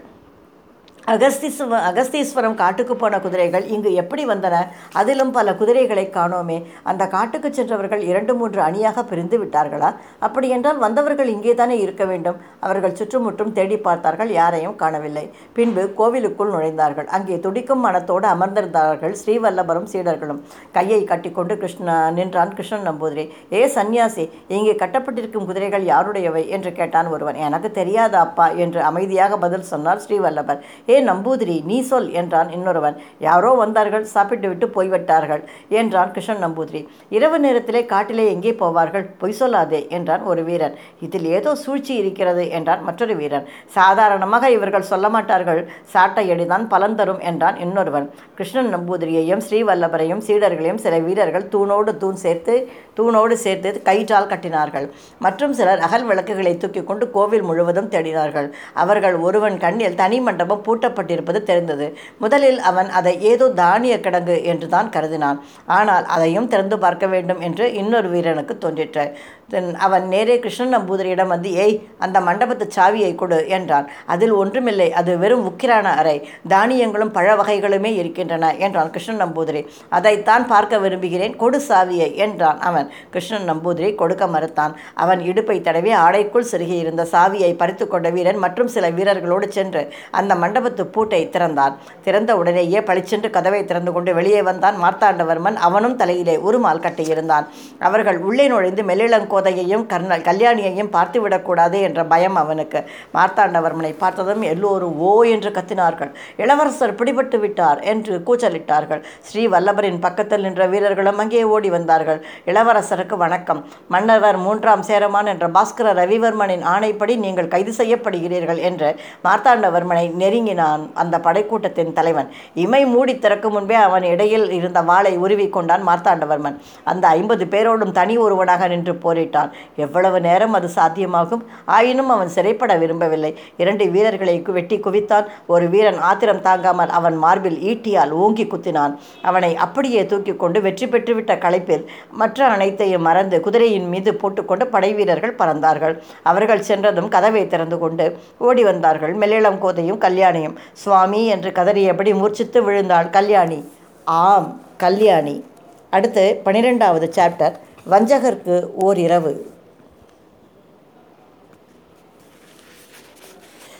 Speaker 1: அகஸ்தீஸ்வ அகஸ்தீஸ்வரம் காட்டுக்கு போன குதிரைகள் இங்கு எப்படி வந்தன? அதிலும் பல குதிரைகளை காணோமே. அந்த காட்டுக்கு சென்றவர்கள் இரண்டு மூன்று அணியாக பிரிந்து விட்டார்களா? அப்படியென்றால் வந்தவர்கள் இங்கே தானே இருக்க வேண்டும். அவர்கள் சுற்றுமுற்றும் தேடி பார்த்தார்கள் யாரையும் காணவில்லை. பின்பு கோவிலுக்குள் நுழைந்தார்கள். அங்கே துடிக்கும் மனத்தோடு அமர்ந்திருந்தார்கள் ஸ்ரீவல்லபரும் சீடர்களும். கையை கட்டிக்கொண்டு கிருஷ்ண நின்றான் கிருஷ்ணன் நம்பூதிரி. ஏ சன்னியாசி இங்கே கட்டப்பட்டிருக்கும் குதிரைகள் யாருடையவை? என்று கேட்டான் ஒருவன். எனக்கு தெரியாத அப்பா? என்று அமைதியாக பதில் சொன்னார் ஸ்ரீவல்லபர். ஏ நம்பூதிரி நீ சொல் என்றான் இன்னொருவன். யாரோ வந்தார்கள் சாப்பிட்டு விட்டு போய்விட்டார்கள் என்றான் கிருஷ்ணன் நம்பூதிரி. இரவு நேரத்திலே காட்டிலே எங்கே போவார்கள் பொய் சொல்லாதே என்றான் ஒரு வீரன். இதில் ஏதோ சூழ்ச்சி இருக்கிறது என்றான் மற்றொரு வீரன். சாதாரணமாக இவர்கள் சொல்ல மாட்டார்கள் சாட்டையடிதான் பலன் தரும் என்றான் இன்னொருவன். கிருஷ்ணன் நம்பூதிரியையும் ஸ்ரீவல்லபரையும் சீடர்களையும் சில வீரர்கள் தூணோடு தூண் சேர்த்து தூணோடு சேர்த்து கயிற்றால் கட்டினார்கள். மற்றும் சிலர் அகல் விளக்குகளை தூக்கி கொண்டு கோவில் முழுவதும் தேடினார்கள். அவர்கள் ஒருவன் கண்ணில் தனி மண்டபம் பூட்டி பூட்டப்பட்டிருப்பது தெரிந்தது. முதலில் அவன் அதை ஏதோ தானிய கிடங்கு என்று தான் கருதினான். ஆனால் அதையும் திறந்து பார்க்க வேண்டும் என்று இன்னொரு வீரனுக்கு தோன்றிற்று. தென் அவன் நேரே கிருஷ்ணன் நம்பூதிரியிடம் வந்து ஏய் அந்த மண்டபத்து சாவியை கொடு என்றான். அதில் ஒன்றுமில்லை அது வெறும் உக்கிரான அறை. தானியங்களும் பழ வகைகளுமே இருக்கின்றன என்றான் கிருஷ்ணன் நம்பூதிரி அதைத்தான் பார்க்க விரும்புகிறேன் கொடு சாவியை என்றான் அவன். கிருஷ்ணன் நம்பூதிரி கொடுக்க மறுத்தான். அவன் இடுப்பை தடவி ஆடைக்குள் செருகியிருந்த சாவியை பறித்து கொண்ட வீரன் மற்றும் சில வீரர்களோடு சென்று அந்த மண்டபத்து பூட்டை திறந்தான். திறந்த உடனேயே பளிச்சென்று கதவை திறந்து கொண்டு வெளியே வந்தான். மார்த்தாண்டவர்மன் அவனும் தலையிலே உருமால் கட்டியிருந்தான். அவர்கள் உள்ளே நுழைந்து கோதையையும் கர்ணல் கல்யாணியையும் பார்த்துவிடக்கூடாது என்ற பயம் அவனுக்கு. மார்த்தாண்டவர்மனை பார்த்ததும் எல்லோரும் ஓ என்று கத்தினார்கள். இளவரசர் பிடிபட்டு விட்டார் என்று கூச்சலிட்டார்கள். ஸ்ரீ வல்லபரின் பக்கத்தில் நின்ற வீரர்களும் அங்கே ஓடி வந்தார்கள். இளவரசருக்கு வணக்கம். மன்னவர் மூன்றாம் சேரமான் என்ற பாஸ்கர ரவிவர்மனின் ஆணைப்படி நீங்கள் கைது செய்யப்படுகிறீர்கள் என்று மார்த்தாண்டவர்மனை நெருங்கினான் அந்த படைக்கூட்டத்தின் தலைவன். இமை மூடி திறக்கும் முன்பே அவன் இடையில் இருந்த வாளை உருவி கொண்டான் மார்த்தாண்டவர்மன். அந்த ஐம்பது பேரோடும் தனி ஒருவனாக நின்று போரிட்டான் எவ்வளவு நேரம் அது சாத்தியமாகும்? ஆயினும் அவன் சிறைப்பட விரும்பவில்லை. இரண்டு வீரர்களை வெட்டி குவித்தான். ஒரு வீரன் ஆத்திரம் தாங்காமல் அவன் மார்பில் ஈட்டியால் ஓங்கி குத்தினான். அவனை அப்படியே தூக்கி கொண்டு வெற்றி பெற்றுவிட்ட களைப்பில் மற்ற அனைத்தையும் மறந்து குதிரையின் மீது போட்டுக்கொண்டு படை வீரர்கள் பறந்தார்கள். அவர்கள் சென்றதும் கதவை திறந்து கொண்டு ஓடி வந்தார்கள். மெல்லிளம் கோதையும் கல்யாணியும். சுவாமி என்று கதறியபடி மூர்ச்சித்து விழுந்தாள் கல்யாணி. ஆம் கல்யாணி. அடுத்து பனிரெண்டாவது சாப்டர். வஞ்சகர்க்கு ஓர் இரவு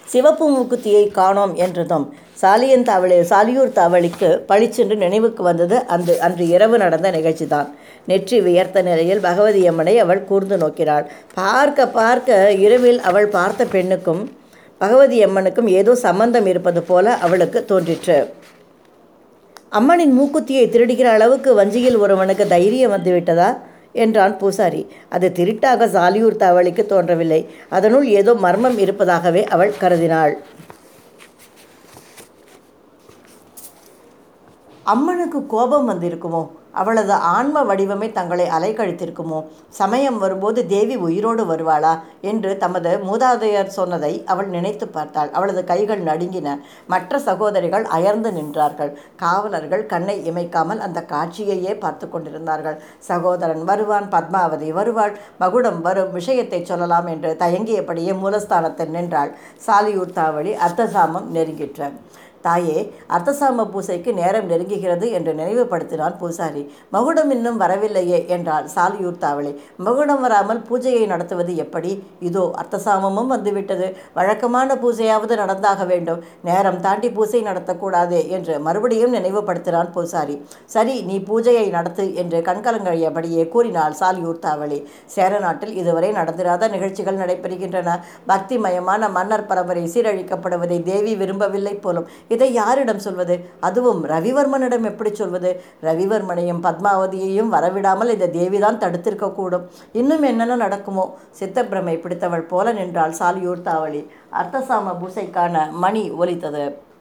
Speaker 1: சிவப்பு மூக்குத்தியை காணோம் என்றதும் சாலியன் தாவளி சாலியூர் தாவளிக்கு பளிச்சென்று நினைவுக்கு வந்தது அந்த அன்று இரவு நடந்த நிகழ்ச்சி தான் நெற்றி வியர்த்த நிலையில் பகவதி அம்மனை அவள் கூர்ந்து நோக்கினாள் பார்க்க பார்க்க இரவில் அவள் பார்த்த பெண்ணுக்கும் பகவதி அம்மனுக்கும் ஏதோ சம்பந்தம் இருப்பது போல அவளுக்கு தோன்றிற்று. அம்மனின் மூக்குத்தியை திருடுகிற அளவுக்கு வஞ்சியில் ஒருவனுக்கு தைரியம் வந்துவிட்டதா? என்றான் பூசாரி. அது திருட்டாக சாலியூர் தாவளிக்கு தோன்றவில்லை. அதனுள் ஏதோ மர்மம் இருப்பதாகவே அவள் கருதினாள். அம்மனுக்கு கோபம் வந்திருக்குமோ? அவளது ஆன்ம வடிவமே தங்களை அலைக்கழித்திருக்குமோ சமயம் வரும்போது தேவி உயிரோடு வருவாளா? என்று தமது மூதாதையர் சொன்னதை அவள் நினைத்து பார்த்தாள். அவளது கைகள் நடுங்கின. மற்ற சகோதரிகள் அயர்ந்து நின்றார்கள். காவலர்கள் கண்ணை இமைக்காமல் அந்த காட்சியையே பார்த்து கொண்டிருந்தார்கள். சகோதரன் வருவான் பத்மாவதி வருவாள் மகுடம் வரும் விஷயத்தை சொல்லலாம் என்று தயங்கியபடியே மூலஸ்தானத்தில் நின்றாள். சாலியூர் தாவளி அர்த்தசாமம் நெருங்கிற்ற. தாயே அர்த்தசாம பூசைக்கு நேரம் நெருங்குகிறது என்று நினைவுபடுத்தினான் பூசாரி. மகுடம் இன்னும் வரவில்லையே என்றாள் சாலியூர் தாவளை. மகுடம் வராமல் பூஜையை நடத்துவது எப்படி? இதோ அர்த்தசாமமும் வந்துவிட்டது. வழக்கமான பூஜையாவது நடந்தாக வேண்டும். நேரம் தாண்டி பூஜை நடத்தக்கூடாதே என்று மறுபடியும் நினைவுபடுத்தினான் பூசாரி. சரி நீ பூஜையை நடத்து என்று கண்கலங்கழியபடியே கூறினாள் சாலியூர் தாவளி. சேர நாட்டில் இதுவரை நடந்திராத நிகழ்ச்சிகள் நடைபெறுகின்றன. பக்திமயமான மன்னர் பரம்பரை சீரழிக்கப்படுவதை தேவி விரும்பவில்லை போலும் இதை யாரிடம் சொல்வது? அதுவும் ரவிவர்மனிடம் எப்படி சொல்வது? ரவிவர்மனையும் பத்மாவதியையும் வரவிடாமல் இந்த தேவிதான் தடுத்திருக்கக்கூடும். இன்னும் என்னென்ன நடக்குமோ? சித்தப்பிரமை பிடித்தவள் போல நின்றாள் சாலியூர் தாவளி. அர்த்தசாம பூசைக்கான மணி ஒலித்தது.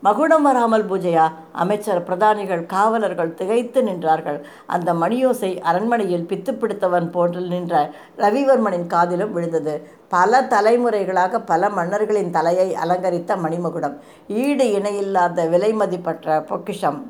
Speaker 1: மகுடம் வராமல் பூஜையா? அமைச்சர் பிரதானிகள் காவலர்கள் திகைத்து நின்றார்கள். அந்த மணியோசை அரண்மனையில் பித்து பிடித்தவன் போன்று நின்ற ரவிவர்மனின் காதிலும் விழுந்தது. பல தலைமுறைகளாக பல மன்னர்களின் தலையை அலங்கரித்த மணிமகுடம் ஈடு இணையில்லாத விலை மதிப்பற்ற பொக்கிஷம்.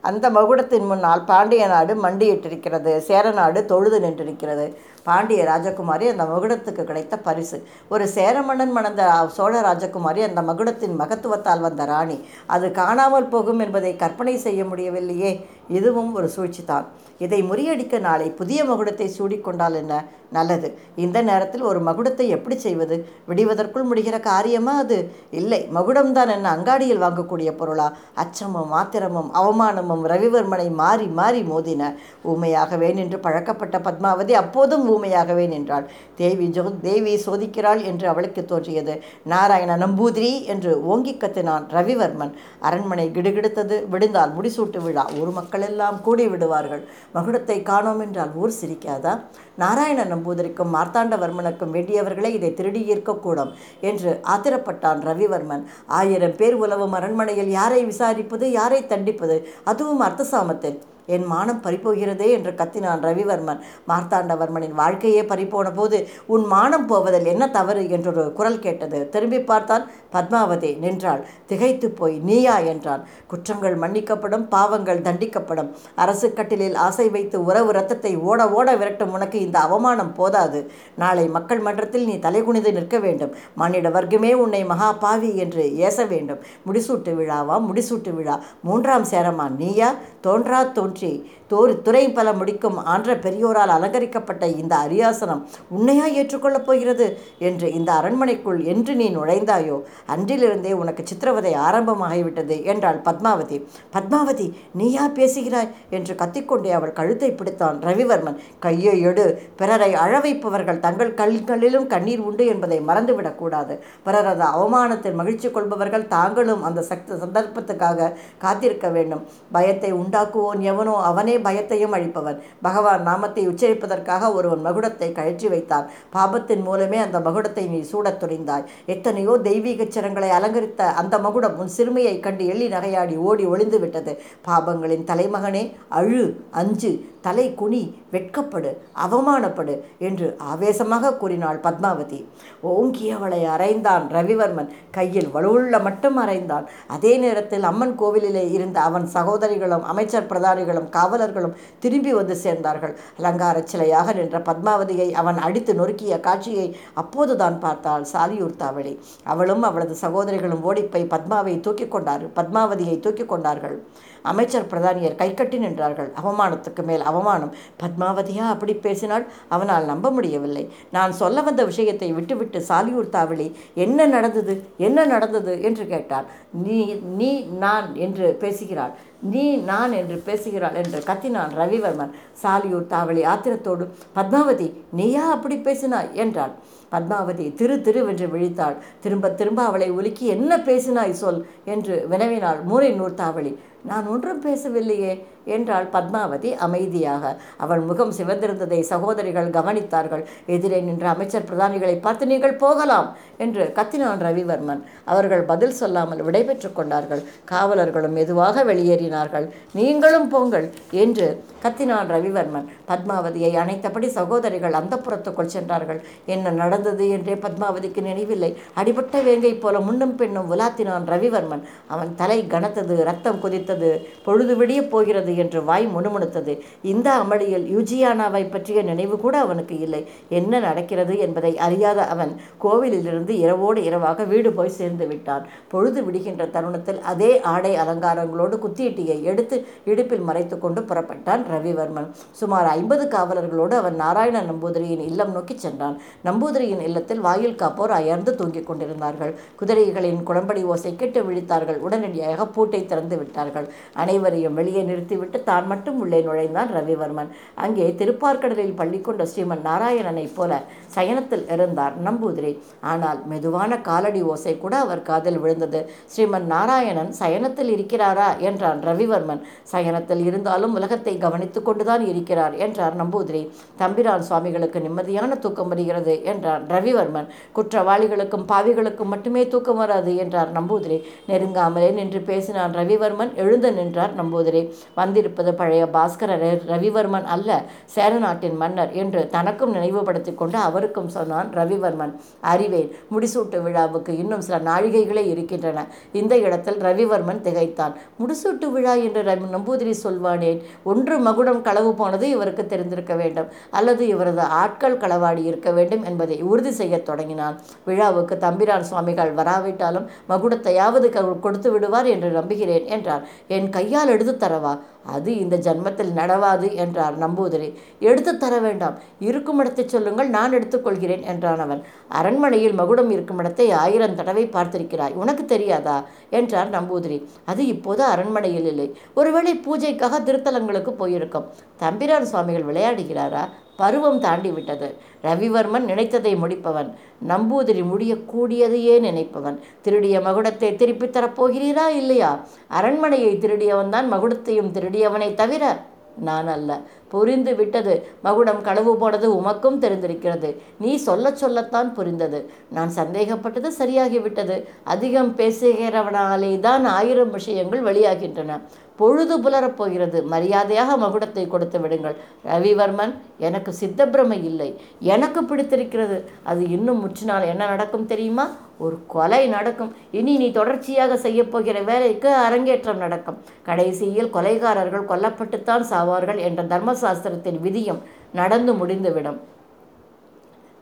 Speaker 1: அந்த மகுடத்தின் முன்னால் பாண்டிய நாடு மண்டியிட்டிருக்கிறது. சேர நாடு தொழுது நின்றிருக்கிறது. பாண்டிய ராஜகுமாரி அந்த மகுடத்துக்கு கிடைத்த பரிசு. ஒரு சேர மன்னன் மணந்த சோழ ராஜகுமாரி அந்த மகுடத்தின் மகத்துவத்தால் வந்த ராணி. அது காணாமல் போகும் என்பதை கற்பனை செய்ய முடியவில்லையே. இதுவும் ஒரு சூழ்ச்சிதான். இதை முறியடிக்க நாளை புதிய மகுடத்தை சூடிக்கொண்டால் என்ன? நல்லது. இந்த நேரத்தில் ஒரு மகுடத்தை எப்படி செய்வது? விடிவதற்குள் முடிகிற காரியமா அது? இல்லை மகுடம்தான் என்ன அங்காடியில் வாங்கக்கூடிய பொருளா? அச்சமும் ஆத்திரமும் அவமானமும் ரவிவர்மனை மாறி மாறி மோதின. ஊமையாகவே நின்று பழக்கப்பட்ட பத்மாவதி அப்போதும் ஊமையாகவே நின்றாள். தேவி ஜோ தேவி சோதிக்கிறாள் என்று அவளுக்கு தோன்றியது. நாராயண நம்பூதிரி என்று ஓங்கி கத்தினான் ரவிவர்மன். அரண்மனை கிடுகிடுத்தது விடுந்தால் முடிசூட்டு விழா. ஊர் மக்கள் எல்லாம் கூடி விடுவார்கள். மகுடத்தை காணோம் என்றால் ஊர் சிரிக்காதா? நாராயண நம்பூதிரிக்கும் மார்த்தாண்டவர்மனுக்கும் வேண்டியவர்களே இதை திருடி இருக்கக்கூடும் என்று ஆத்திரப்பட்டான் ரவிவர்மன். ஆயிரம் பேர் உலவும் அரண்மனையில் யாரை விசாரிப்பது யாரை தண்டிப்பது? அதுவும் அர்த்தசாமத்தில். என் மானம் பறிப்போகிறதே என்று கத்தினான் ரவிவர்மன். மார்த்தாண்டவர்மனின் வாழ்க்கையே பறிப்போன போது உன் மானம் போவதில் என்ன தவறு? என்றொரு குரல் கேட்டது. திரும்பி பார்த்தான் பத்மாவதி நின்றாள். திகைத்து போய் நீயா? என்றான். குற்றங்கள் மன்னிக்கப்படும் பாவங்கள் தண்டிக்கப்படும். அரசு கட்டிலில் ஆசை வைத்து உறவு ரத்தத்தை ஓட ஓட விரட்டும் உனக்கு இந்த அவமானம் போதாது. நாளை மக்கள் மன்றத்தில் நீ தலைகுனிந்து நிற்க வேண்டும். மானிட வர்க்கமே உன்னை மகா பாவி என்று ஏச வேண்டும். முடிசூட்டு விழாவா? முடிசூட்டு விழா. மூன்றாம் சேரமா? நீயா? தோன்றா தோன்றி தோறு துறை பல முடிக்கும் ஆன்ற பெரியோரால் அலங்கரிக்கப்பட்ட இந்த அரியாசனம் உன்னையா ஏற்றுக்கொள்ளப் போகிறது? என்று இந்த அரண்மனைக்குள் என்று நீ நுழைந்தாயோ? அன்றிலிருந்தே உனக்கு சித்திரவதை ஆரம்பமாகிவிட்டது என்றாள் பத்மாவதி. பத்மாவதி நீயா பேசுகிறாய்? என்று கத்திக்கொண்டே அவள் கழுத்தை பிடித்தான் ரவிவர்மன். கையை எடு. பிறரை அழவைப்பவர்கள் தங்கள் கல்களிலும் கண்ணீர் உண்டு என்பதை மறந்துவிடக்கூடாது பிறரது அவமானத்தில் மகிழ்ச்சி கொள்பவர்கள் தாங்களும் அந்த சக்தி சந்தர்ப்பத்துக்காக காத்திருக்க வேண்டும். பயத்தை உண்டாக்குவோன் எவனோ அவனே பயத்தையும் அழிப்பவன். பகவான் நாமத்தை உச்சரிப்பதற்காக ஒருவன் மகுடத்தை கழற்றி வைத்தான் பாபத்தின் மூலமே அந்த மகுடத்தை நீ சூடத் துணிந்தாய். எத்தனையோ தெய்வீக சிரங்களை அலங்கரித்த அந்த மகுடம் உன் சிறுமியை கண்டு எள்ளி நகையாடி ஓடி ஒளிந்து விட்டது. பாபங்களின் தலைமகனே அழு அஞ்சு தலை குனி வெட்கப்படு அவமானப்படு என்று ஆவேசமாக கூறினாள் பத்மாவதி. ஓங்கியவளை அரைந்தான் அறைந்தான் ரவிவர்மன். கையில் வலுவுள்ள மட்டும் அறைந்தான். அதே நேரத்தில் அம்மன் கோவிலிலே இருந்த அவன் சகோதரிகளும் அமைச்சர் பிரதானிகளும் காவலர் காவலர்களும் திரும்பி வந்து சேர்ந்தார்கள். அலங்கார சிலையாக நின்ற பத்மாவதியை அவன் அடித்து நொறுக்கிய காட்சியை அப்போதுதான் பார்த்தாள் சாலியூர்த்தாவளி அவளும் அவளது சகோதரிகளும் ஓடிப்பை பத்மாவை தூக்கிக் கொண்டார் பத்மாவதியை தூக்கி கொண்டார்கள். அமைச்சர் பிரதானியர் கைகட்டி நின்றார்கள். அவமானத்துக்கு மேல் அவமானம். பத்மாவதியா அப்படி பேசினாள் அவனால் நம்ப முடியவில்லை. நான் சொல்ல வந்த விஷயத்தை விட்டுவிட்டு சாலியூர் தாவளி என்ன நடந்தது? என்ன நடந்தது? என்று கேட்டார் நீ நீ நான் என்று பேசுகிறாள். நீ நான் என்று பேசுகிறாள் என்று கத்தினான் ரவிவர்மன். சாலியூர் தாவளி ஆத்திரத்தோடு பத்மாவதி நீயா அப்படி பேசினாய்? என்றாள். பத்மாவதி திரு திருவென்று விழித்தாள். திரும்ப திரும்ப அவளை உலுக்கி என்ன பேசினாய் சொல்? என்று வினவினாள் மூரை நூற்றாவளி நான் ஒன்றும் பேசவில்லையே என்றாள் பத்மாவதி அமைதியாக. அவள் முகம் சிவந்திருந்ததை சகோதரிகள் கவனித்தார்கள். எதிரே நின்ற அமைச்சர் பிரதானிகளை பார்த்து நீங்கள் போகலாம் என்று கத்தினான் ரவிவர்மன். அவர்கள் பதில் சொல்லாமல் விடைபெற்று கொண்டார்கள். காவலர்களும் மெதுவாக வெளியேறினார்கள். நீங்களும் போங்கள் என்று கத்தினான் ரவிவர்மன். பத்மாவதியை அணைத்தபடி சகோதரிகள் அந்த புறத்துக்குள் சென்றார்கள். என்ன நடந்தது? என்றே பத்மாவதிக்கு நினைவில்லை. அடிபட்ட வேங்கை போல முன்னும் பெண்ணும் உலாத்தினான் ரவிவர்மன். அவன் தலை கனத்தது ரத்தம் கொதித்தது பொழுது விடிய போகிறது என்று வாய் முணுமுணுத்தது. இந்த அமளியில் யூஜியானாவை பற்றிய நினைவு கூட அவனுக்கு இல்லை. என்ன நடக்கிறது என்பதை அறியாத அவன் கோவிலிலிருந்து இரவோடு இரவாக வீடு போய் சேர்ந்து விட்டான். பொழுது விடுகின்ற தருணத்தில் அதே ஆடை அலங்காரங்களோடு குத்தியட்டியை எடுத்து இடுப்பில் மறைத்து கொண்டு புறப்பட்டான் ரவிவர்மன். சுமார் ஐம்பது காவலர்களோடு அவன் நாராயண நம்பூதிரியின் இல்லம் நோக்கி சென்றான். நம்பூதிரியின் இல்லத்தில் வாயில் காப்போர் அயர்ந்து தூங்கிக் கொண்டிருந்தார்கள். குதிரைகளின் குளம்படி ஓசை கெட்டு விழித்தார்கள். உடனடியாக பூட்டை திறந்து விட்டார்கள். அனைவரையும் வெளியே நிறுத்திவிட்டு தான் மட்டும் உள்ளே நுழைந்தான் ரவிவர்மன். அங்கே திருப்பார்கடலில் பள்ளி கொண்ட ஸ்ரீமன் நாராயணனைப் போல சயனத்தில் இருந்தார் நம்பூதிரி. ஆனால் மெதுவான காலடி ஓசை கூட அவர் காதில் விழுந்தது. ஸ்ரீமன் நாராயணன் சயனத்தில் இருக்கிறாரா? என்றான் ரவிவர்மன். சயனத்தில் இருந்தாலும் உலகத்தை கவனித்துக் கொண்டுதான் இருக்கிறார் என்றார் நம்பூதிரி. தம்பிரான் சுவாமிகளுக்கு நிம்மதியான தூக்கம் வருகிறது என்றார் ரவிவர்மன். குற்றவாளிகளுக்கும் பாவிகளுக்கும் மட்டுமே தூக்கம் வராது என்றார் நம்பூதிரி. நெருங்காமலே நின்று பேசினான் ரவிவர்மன். எழுந்து நின்றார் நம்பூதிரி. வந்திருப்பது பழைய பாஸ்கர ரவிவர்மன் அல்ல சேர நாட்டின் மன்னர் என்று தனக்கும் நினைவுபடுத்தி கொண்டு அவருக்கும் சொன்னான் ரவிவர்மன். அறிவேன் முடிசூட்டு விழாவுக்கு இன்னும் சில நாழிகைகளே இருக்கின்றன. இந்த இடத்தில் ரவிவர்மன் திகைத்தான். முடிசூட்டு விழா என்று ரவி நம்பூதிரி சொல்வானேன் ஒன்று மகுடம் களவு போனது இவருக்கு தெரிந்திருக்க வேண்டும் அல்லது இவரது ஆட்கள் களவாடி இருக்க வேண்டும் என்பதை உறுதி செய்யத் தொடங்கினான். விழாவுக்கு தம்பிரான் சுவாமிகள் வராவிட்டாலும் மகுடத்தையாவது க- கொடுத்து விடுவார் என்று நம்புகிறேன் என்றார். என் கையால் எடுத்து தரவா? அது இந்த ஜன்மத்தில் நடவாது என்றார் நம்பூதிரி. எடுத்து தர வேண்டாம். இருக்கும் இடத்தை சொல்லுங்கள் நான் எடுத்துக்கொள்கிறேன் என்றான் அவன். அரண்மனையில் மகுடம் இருக்கும் இடத்தை ஆயிரம் தடவை பார்த்திருக்கிறாய். உனக்கு தெரியாதா? என்றார் நம்பூதிரி. அது இப்போது அரண்மனையில் இல்லை. ஒருவேளை பூஜைக்காக திருத்தலங்களுக்கு போயிருக்கும். தம்பிரான் சுவாமிகள் விளையாடுகிறாரா? பருவம் தாண்டி விட்டது ரவிவர்மன் நினைத்ததை முடிப்பவன் நம்பூதிரி முடியக்கூடியதையே நினைப்பவன். திருடிய மகுடத்தை திருப்பித் தரப்போகிறீரா இல்லையா? அரண்மனையை திருடியவன் தான் மகுடத்தையும் திருடியவனை தவிர நான் அல்ல. புரிந்து விட்டது. மகுடம் களவு போனது உமக்கும் தெரிந்திருக்கிறது. நீ சொல்ல சொல்லத்தான் புரிந்தது. நான் சந்தேகப்பட்டது சரியாகிவிட்டது. அதிகம் பேசுகிறவனாலே தான் ஆயிரம் விஷயங்கள் வெளியாகின்றன. பொழுது புலரப் போகிறது. மரியாதையாக மகுடத்தை கொடுத்து விடுங்கள். ரவிவர்மன் எனக்கு சித்தப்பிரமை இல்லை. எனக்கு பிடித்திருக்கிறது. அது இன்னும் முற்றினால் என்ன நடக்கும் தெரியுமா? ஒரு கொலை நடக்கும். இனி நீ தொடர்ச்சியாக செய்யப்போகிற வேலைக்கு அரங்கேற்றம் நடக்கும். கடைசியில் கொலைகாரர்கள் கொல்லப்பட்டுத்தான் சாவார்கள் என்ற தர்மசாஸ்திரத்தின் விதியும் நடந்து முடிந்துவிடும்.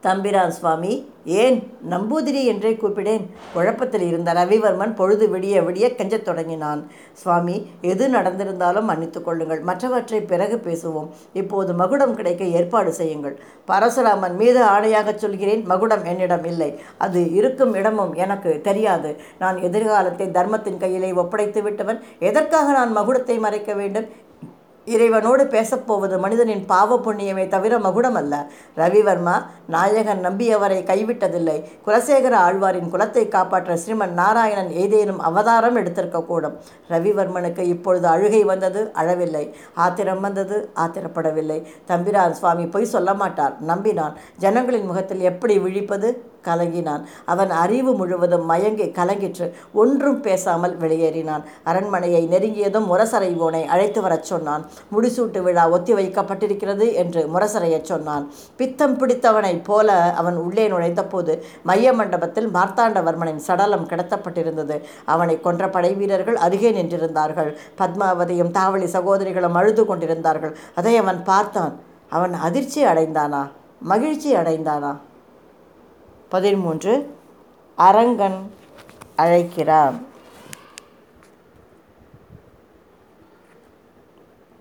Speaker 1: தம்பிரான் சுவாமி ஏன் நம்பூதிரி என்றே கூப்பிடேன்? குழப்பத்தில் இருந்த ரவிவர்மன் பொழுது விடிய விடிய கெஞ்சத் தொடங்கினான். சுவாமி எது நடந்திருந்தாலும் மன்னித்து கொள்ளுங்கள். மற்றவற்றை பிறகு பேசுவோம். இப்போது மகுடம் கிடைக்க ஏற்பாடு செய்யுங்கள். பரசுராமன் மீது ஆணையாகச் சொல்கிறேன். மகுடம் என்னிடம் இல்லை. அது இருக்கும் இடமும் எனக்கு தெரியாது. நான் எதிர்காலத்தை தர்மத்தின் கையிலே ஒப்படைத்து விட்டவன். எதற்காக நான் மகுடத்தை மறைக்க வேண்டும்? இறைவனோடு பேசப்போவது மனிதனின் பாவ புண்ணியமே தவிர மகுடம் அல்ல ரவிவர்மா நாயகன் நம்பியவரை கைவிட்டதில்லை. குலசேகர ஆழ்வாரின் குலத்தை காப்பாற்ற ஸ்ரீமன் நாராயணன் ஏதேனும் அவதாரம் எடுத்திருக்கக்கூடும் ரவிவர்மனுக்கு இப்பொழுது அழுகை வந்தது அழவில்லை. ஆத்திரம் வந்தது ஆத்திரப்படவில்லை. தம்பிரான் சுவாமி பொய் சொல்ல மாட்டார். நம்பினான். ஜனங்களின் முகத்தில் எப்படி விழிப்பது? கலங்கினான். அவன் அறிவு முழுவதும் மயங்கி கலங்கிற்று. ஒன்றும் பேசாமல் வெளியேறினான். அரண்மனையை நெருங்கியதும் முரசறைவோனை அழைத்து வரச் சொன்னான். முடிசூட்டு விழா ஒத்தி வைக்கப்பட்டிருக்கிறது என்று முரசறையச் சொன்னான். பித்தம் பிடித்தவனைப் போல அவன் உள்ளே நுழைந்தபோது மைய மண்டபத்தில் மார்த்தாண்டவர்மனின் சடலம் கிடத்தப்பட்டிருந்தது. அவனை கொன்ற படை வீரர்கள் அருகே நின்றிருந்தார்கள். பத்மாவதியும் தாவளி சகோதரிகளும் அழுது கொண்டிருந்தார்கள். அதை அவன் பார்த்தான். அவன் அதிர்ச்சி அடைந்தானா? மகிழ்ச்சி அடைந்தானா? பதிமூன்று அரங்கன் அழைக்கிறான்